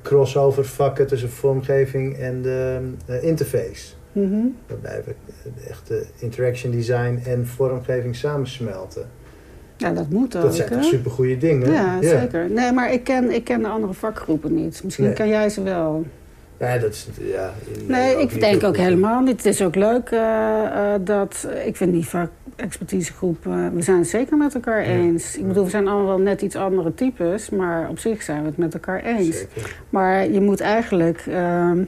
crossover vakken tussen vormgeving en de eh, interface. Mhm. Waarbij we de echte interaction design en vormgeving samensmelten. Ja, dat moet ook. Dat zijn toch supergoeie dingen? Ja, zeker. Nee, maar ik ken, ik ken de andere vakgroepen niet. Misschien Nee. ken jij ze wel. Ja, dat is... Ja, Nee, ik denk ook helemaal niet. Het is ook leuk eh, eh, dat... Ik vind die vak-expertisegroep... eh, we zijn het zeker met elkaar Ja. eens. Ik bedoel, we zijn allemaal wel net iets andere types... maar op zich zijn we het met elkaar eens. Zeker. Maar je moet eigenlijk ehm,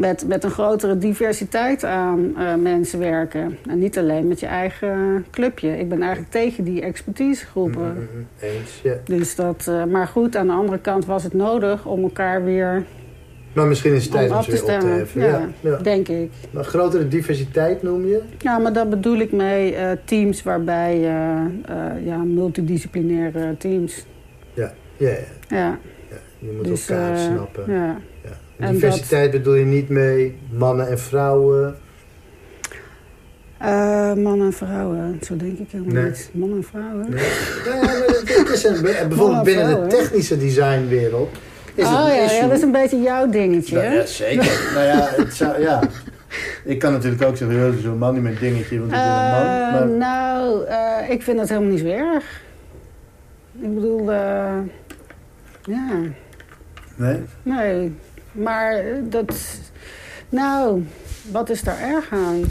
met, met een grotere diversiteit aan eh, mensen werken. En niet alleen met je eigen clubje. Ik ben eigenlijk tegen die expertisegroepen. Mhm. Eens, ja. Dus dat, eh, maar goed, aan de andere kant was het nodig om elkaar weer Maar misschien is het tijd om om te weer op te stemmen. heffen. Ja, Ja, ja. denk ik. Maar grotere diversiteit noem je? Ja, maar daar bedoel ik mee eh, teams waarbij, ja, multidisciplinaire teams. Ja, ja. Ja, ja. Je moet dus, elkaar snappen. ja. En Diversiteit bedoel je niet mee mannen en vrouwen? Eh, mannen en vrouwen, zo denk ik helemaal Nee. niet. Mannen en vrouwen. Nee. ja, maar is een, bijvoorbeeld binnen de technische designwereld is het oh een ja, issue. ja, dat is een beetje jouw dingetje. Nou, ja, zeker. nou ja, het zou, ja. Ik kan natuurlijk ook zeggen, joh, zo'n man die met dingetje, want ik ben een man. Eh, Maar Nou, eh, ik vind dat helemaal niet zo erg. Ik bedoel, eh, ja, nee? nee. Maar eh, dat, nou, wat is daar erg aan?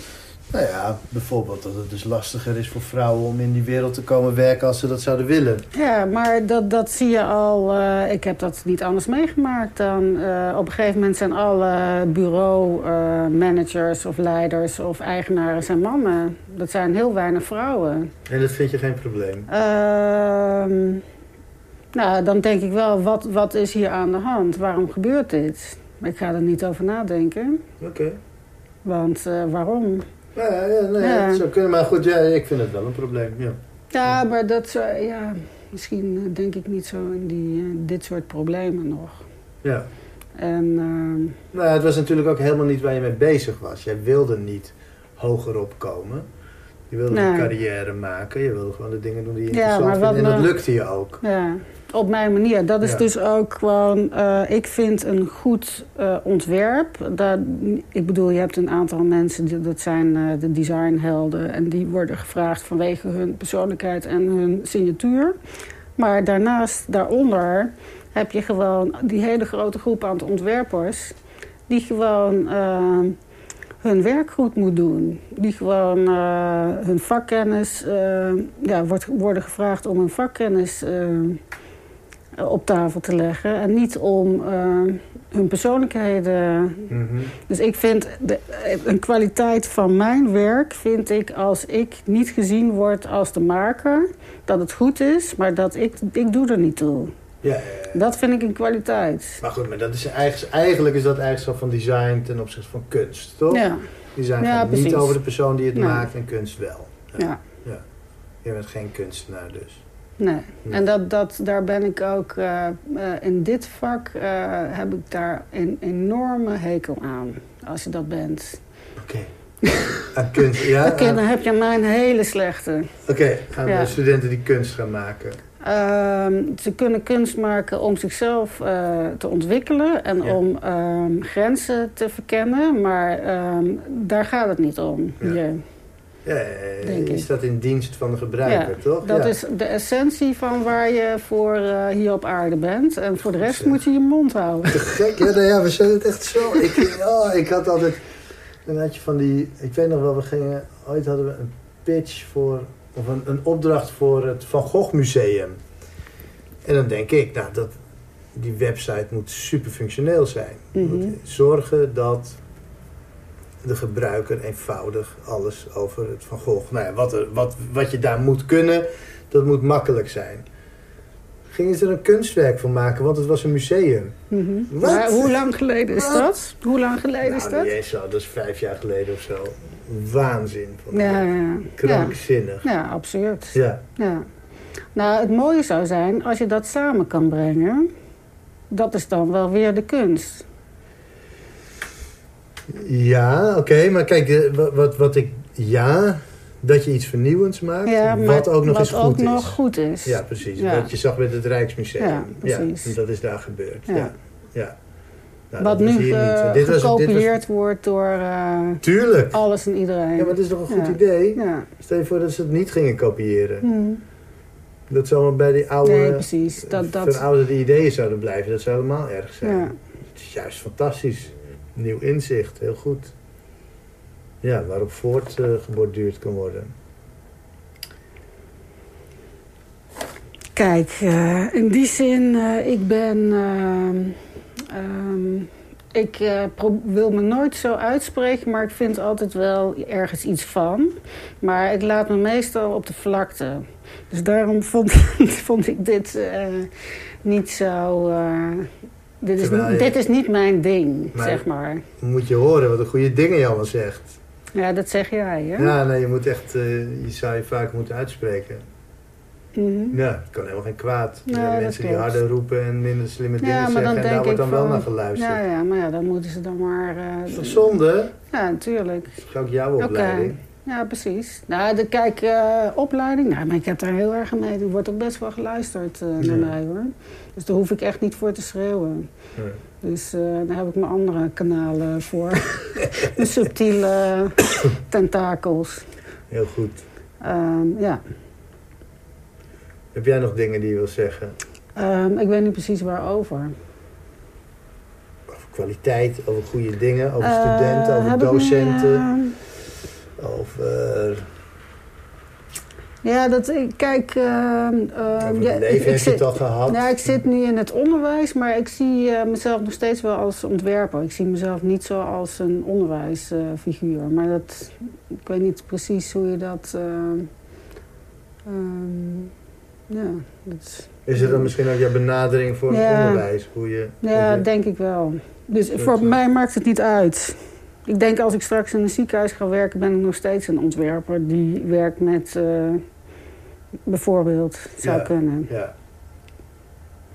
Nou ja, bijvoorbeeld dat het dus lastiger is voor vrouwen om in die wereld te komen werken als ze dat zouden willen. Ja, maar dat, dat zie je al. eh, ik heb dat niet anders meegemaakt dan. eh, op een gegeven moment zijn alle bureau-managers of leiders of eigenaren zijn mannen. Dat zijn heel weinig vrouwen. En dat vind je geen probleem. Ehm, nou, dan denk ik wel, wat, wat is hier aan de hand? Waarom gebeurt dit? Ik ga er niet over nadenken. Oké. Want eh, waarom? Ja, ja, ja, nee, Ja. zou kunnen, maar goed, ja, ik vind het wel een probleem. Ja. Ja, maar dat, zou- ja, misschien eh, denk ik niet zo in die, eh, dit soort problemen nog. ja. En ehm, Nou, het was natuurlijk ook helemaal niet waar je mee bezig was. Jij wilde niet hoger opkomen. Je wilde Nee. een carrière maken. Je wilde gewoon de dingen doen die je Ja, interessant maar vindt. En dat nou- lukte je ook. ja, op mijn manier. Dat is Ja. dus ook gewoon... eh, ik vind een goed eh, ontwerp... Dat, ik bedoel, je hebt een aantal mensen... Die, dat zijn eh, de designhelden... en die worden gevraagd vanwege hun persoonlijkheid en hun signatuur. Maar daarnaast, daaronder, heb je gewoon die hele grote groep aan ontwerpers... die gewoon hun werk goed moet doen. Die gewoon hun vakkennis... ja, wordt, worden gevraagd om hun vakkennis op tafel te leggen. En niet om eh, hun persoonlijkheden... Mhm. Dus ik vind de, een kwaliteit van mijn werk vind ik als ik niet gezien word als de maker, dat het goed is, maar dat ik, ik doe er niet toe. Ja, ja, ja. Dat vind ik een kwaliteit. Maar goed, maar dat is eigenlijk, eigenlijk is dat eigenschap van design ten opzichte van kunst, toch? Ja, Design Ja, gaat niet precies. over de persoon die het Nee. maakt en kunst wel. ja, Je bent geen kunstenaar dus. Nee. En dat, dat, daar ben ik ook, eh, eh, in dit vak eh, heb ik daar een enorme hekel aan, als je dat bent. Oké. Aan kunst, ja? Oké, dan heb je mijn hele slechte. Oké, aan Ja. de studenten die kunst gaan maken. Ehm, ze kunnen kunst maken om zichzelf te ontwikkelen en Ja. om ehm, grenzen te verkennen, maar ehm, daar gaat het niet om. Ja. hier. Ja, ja, ja, ik. staat in dienst van de gebruiker, toch? Dat ja. is de essentie van waar je voor eh, hier op aarde bent. En voor de rest moet je je mond houden. Te gek, ja, nou ja, we zijn het echt zo. Ik, oh, ik had altijd. Dan had je van die. Ik weet nog wel, we gingen. Ooit hadden we een pitch voor. Of een, een opdracht voor het Van Gogh Museum. En dan denk ik, nou, dat, die website moet super functioneel zijn. Je Mhm. moet zorgen dat de gebruiker eenvoudig alles over het Van Gogh. Nou ja, wat, er, wat, wat je daar moet kunnen, dat moet makkelijk zijn. Gingen ze er een kunstwerk van maken, want het was een museum. Mhm. Wat? Maar hoe lang geleden is Wat? dat? Hoe lang geleden is Nou, dat? zo. Dat is vijf jaar geleden of zo. Waanzin. Van Ja, ja, ja. Krankzinnig. ja, absurd. Ja. Ja. Nou, het mooie zou zijn als je dat samen kan brengen. Dat is dan wel weer de kunst. Ja, oké. maar kijk, eh, wa- wat, wat ik... Ja, dat je iets vernieuwends maakt. Ja, wat ook nog wat eens goed ook is. nog goed is. Ja, precies. Ja. Wat je zag met het Rijksmuseum. Ja, precies. en dat is daar gebeurd. Ja. Ja. Nou, Wat nu niet. Dit was- gekopieerd wordt door eh, Tuurlijk. alles en iedereen. Ja, maar het is toch een goed idee? Ja. Stel je voor dat ze het niet gingen kopiëren. Hm. Dat ze allemaal bij die oude, Nee, precies. Dat, dat, verouderde ideeën zouden blijven. Dat zou helemaal erg zijn. Het is juist fantastisch. Nieuw inzicht, heel goed. Ja, waarop voortgeborduurd kan worden. Kijk, eh, in die zin, eh, ik ben... ehm, ik eh, wil me nooit zo uitspreken, maar ik vind altijd wel ergens iets van. Maar ik laat me meestal op de vlakte. Dus daarom vond, vond ik dit eh, niet zo... dit, is, je- dit is niet mijn ding, Maar- zeg maar. Moet je horen wat een goede dingen je allemaal zegt. Ja, dat zeg jij, hè? Ja, nee, je moet echt, eh, je zou je vaak moeten uitspreken. Mhm. Ja, het kan helemaal geen kwaad. Ja, mensen die harder roepen en minder slimme Ja, dingen zeggen. En daar wordt dan wel naar geluisterd. Ja, ja, maar ja, dan moeten ze dan maar... eh, Dat is toch zonde? ja, natuurlijk. Dat is ook jouw opleiding? Ja, precies. Nou, de kijk, eh, opleiding, nou, maar ik heb daar heel erg aan mee. Er wordt ook best wel geluisterd eh, Ja. naar mij, hoor. Dus daar hoef ik echt niet voor te schreeuwen. Ja. Dus eh, daar heb ik mijn andere kanalen voor. de subtiele tentakels. Heel goed. Ehm, ja. Heb jij nog dingen die je wil zeggen? Ehm, ik weet niet precies waarover. Over kwaliteit, over goede dingen, over Eh, studenten, over ik docenten, eh, over... ja, dat ik kijk. ehm, over ja, ik- zit- al gehad. Nou, ik zit nu in het onderwijs, maar ik zie eh, mezelf nog steeds wel als ontwerper. Ik zie mezelf niet zo als een onderwijsfiguur. maar dat, ik weet niet precies hoe je dat... eh, ehm, ja, dat is- Is het dan misschien ook jouw benadering voor het onderwijs? Hoe je, ja, je- denk ik wel. Dus voor mij maakt het niet uit. Ik denk als ik straks in een ziekenhuis ga werken... ben ik nog steeds een ontwerper die werkt met... eh, bijvoorbeeld, zou Ja. kunnen. Ja.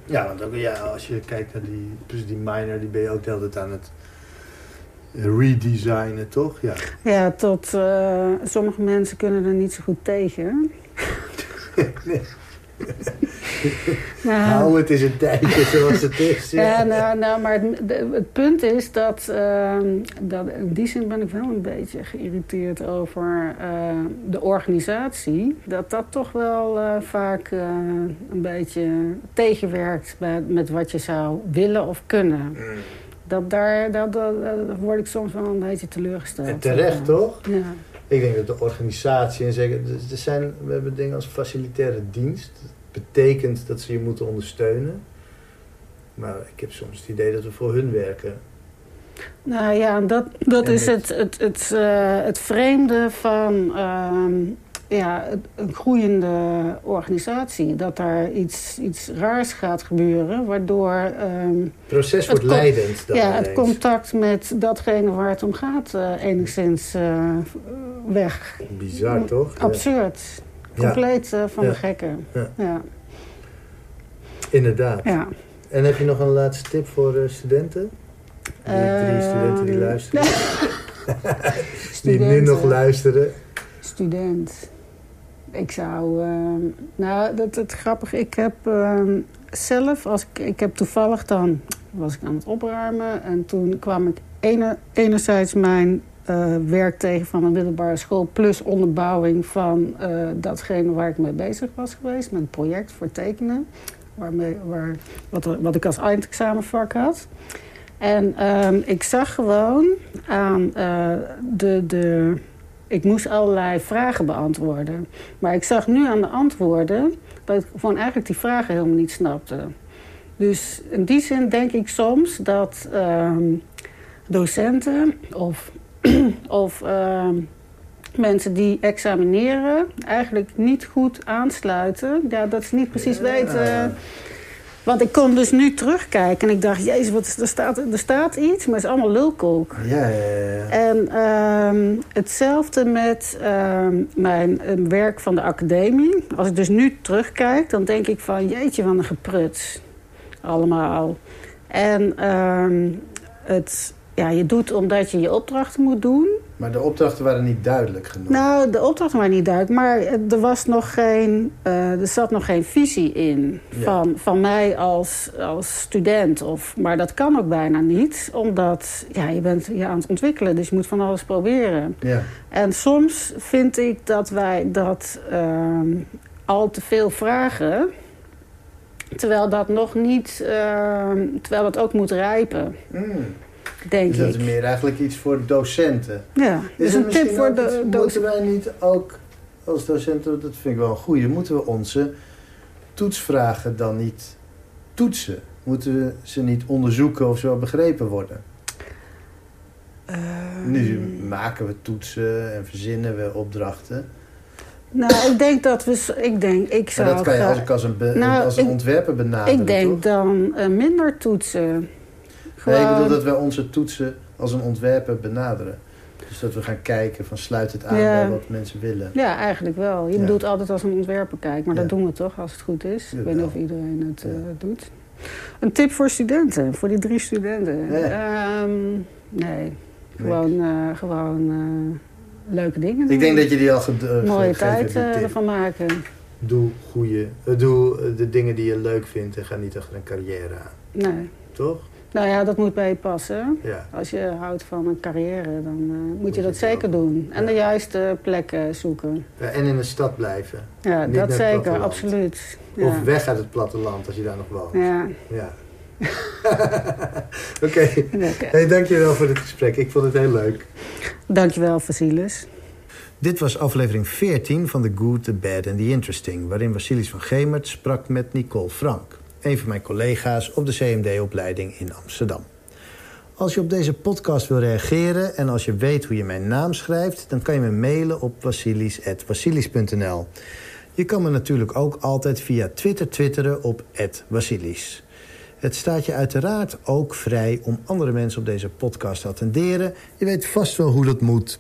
Ja, want ook, ja, als je kijkt naar die, dus die miner, die ben je ook de hele tijd aan het redesignen, toch? Ja. Ja, tot eh, sommige mensen kunnen er niet zo goed tegen. Nou, Hou het is een tijdje zoals het is. Ja, ja nou, nou, maar het, het punt is dat, uh, dat... In die zin ben ik wel een beetje geïrriteerd over uh, de organisatie. Dat dat toch wel uh, vaak uh, een beetje tegenwerkt met, met wat je zou willen of kunnen. Mm. Dat daar, dat, dat, dat, word ik soms wel een beetje teleurgesteld. En terecht, toch? Ja. Ik denk dat de organisatie en zeker... Er zijn, we hebben dingen als facilitaire dienst betekent dat ze je moeten ondersteunen. Maar ik heb soms het idee dat we voor hun werken. Nou ja, dat, dat is het, het, het, uh, het vreemde van uh, ja, een groeiende organisatie. Dat daar iets, iets raars gaat gebeuren, waardoor... Um, het proces wordt leidend. Dan ja, het contact met datgene waar het om gaat uh, enigszins uh, weg. Bizar, toch? Absurd. Compleet uh, van de gekken. Ja. ja. Inderdaad. Ja. En heb je nog een laatste tip voor studenten? Die drie studenten die luisteren. die nu nog luisteren. Student. Ik zou... Uh, nou, dat het grappig. Ik heb ehm, zelf... Als ik, ik heb toevallig dan... was ik aan het opruimen. En toen kwam ik ene, enerzijds mijn uh, werk tegen van een middelbare school... plus onderbouwing van uh, datgene waar ik mee bezig was geweest... een project voor tekenen. Waarmee, waar, wat, wat ik als eindexamenvak had. En uh, ik zag gewoon aan uh, de, de... Ik moest allerlei vragen beantwoorden. Maar ik zag nu aan de antwoorden... dat ik gewoon eigenlijk die vragen helemaal niet snapte. Dus in die zin denk ik soms dat ehm, docenten of of uh, mensen die examineren eigenlijk niet goed aansluiten. Ja, dat ze niet precies weten... Want ik kon dus nu terugkijken en ik dacht, jezus, wat, er, staat, er staat iets, maar het is allemaal lulkoek. Ja, ja, ja. En uh, hetzelfde met uh, mijn werk van de academie. Als ik dus nu terugkijk, dan denk ik van, jeetje, van een gepruts. Allemaal. En ehm, het ja, je doet omdat je je opdrachten moet doen. Maar de opdrachten waren niet duidelijk genoeg? Nou, de opdrachten waren niet duidelijk. Maar er, was nog geen, uh, er zat nog geen visie in van, van mij als, als student. Of, maar dat kan ook bijna niet. Omdat ja, je bent je aan het ontwikkelen. Dus je moet van alles proberen. Ja. En soms vind ik dat wij dat uh, al te veel vragen... Terwijl dat nog niet... Uh, terwijl dat ook moet rijpen. Mm denk dus dat is meer eigenlijk iets voor docenten. Ja, is dus een tip voor de docenten. Moeten wij niet ook als docenten, dat vind ik wel een goeie, moeten we onze toetsvragen dan niet toetsen? Moeten we ze niet onderzoeken of ze wel begrepen worden? Um... Nu maken we toetsen en verzinnen we opdrachten. Nou, ik denk dat we... Ik denk, ik zou maar dat kan je als, als een, nou, als een ontwerper benaderen, Ik denk dan uh, minder toetsen. Nee, ik bedoel dat we onze toetsen als een ontwerper benaderen. Dus dat we gaan kijken van sluit het aan bij wat mensen willen. Ja, eigenlijk wel. Je bedoelt altijd als een ontwerper kijkt. Maar dat doen we toch als het goed is. Ik weet niet of iedereen het uh, doet. Een tip voor studenten. Voor die drie studenten. Um, nee. Gewoon, uh, gewoon uh, leuke dingen Ik denk dat je die al Mooie tijd ervan maken. Doe, goede, doe de dingen die je leuk vindt en ga niet achter een carrière aan. Nee. Toch? Nou ja, dat moet bij je passen. Ja. Als je houdt van een carrière, dan uh, moet je dat zeker doen. En de juiste plekken zoeken. Ja, en in de stad blijven. Ja, dat zeker, absoluut. Ja. Of weg uit het platteland als je daar nog woont. Ja. ja. Oké. Okay. Hey, dankjewel voor dit gesprek. Ik vond het heel leuk. Dankjewel, Vasilis. Dit was aflevering 14 van The Good, The Bad and The Interesting... waarin Vasilis van Gemert sprak met Nicole Frank een van mijn collega's op de CMD-opleiding in Amsterdam. Als je op deze podcast wil reageren en als je weet hoe je mijn naam schrijft... dan kan je me mailen op wassilis.wassilis.nl. Je kan me natuurlijk ook altijd via Twitter twitteren op @wassilis. Het staat je uiteraard ook vrij om andere mensen op deze podcast te attenderen. Je weet vast wel hoe dat moet.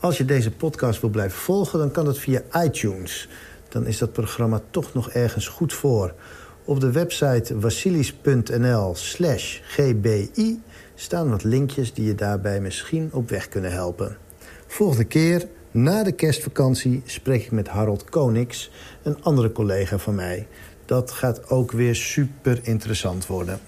Als je deze podcast wil blijven volgen, dan kan dat via iTunes dan is dat programma toch nog ergens goed voor. Op de website wassilis.nl slash gbi staan wat linkjes die je daarbij misschien op weg kunnen helpen. Volgende keer Na de kerstvakantie spreek ik met Harold Konings, een andere collega van mij. Dat gaat ook weer super interessant worden.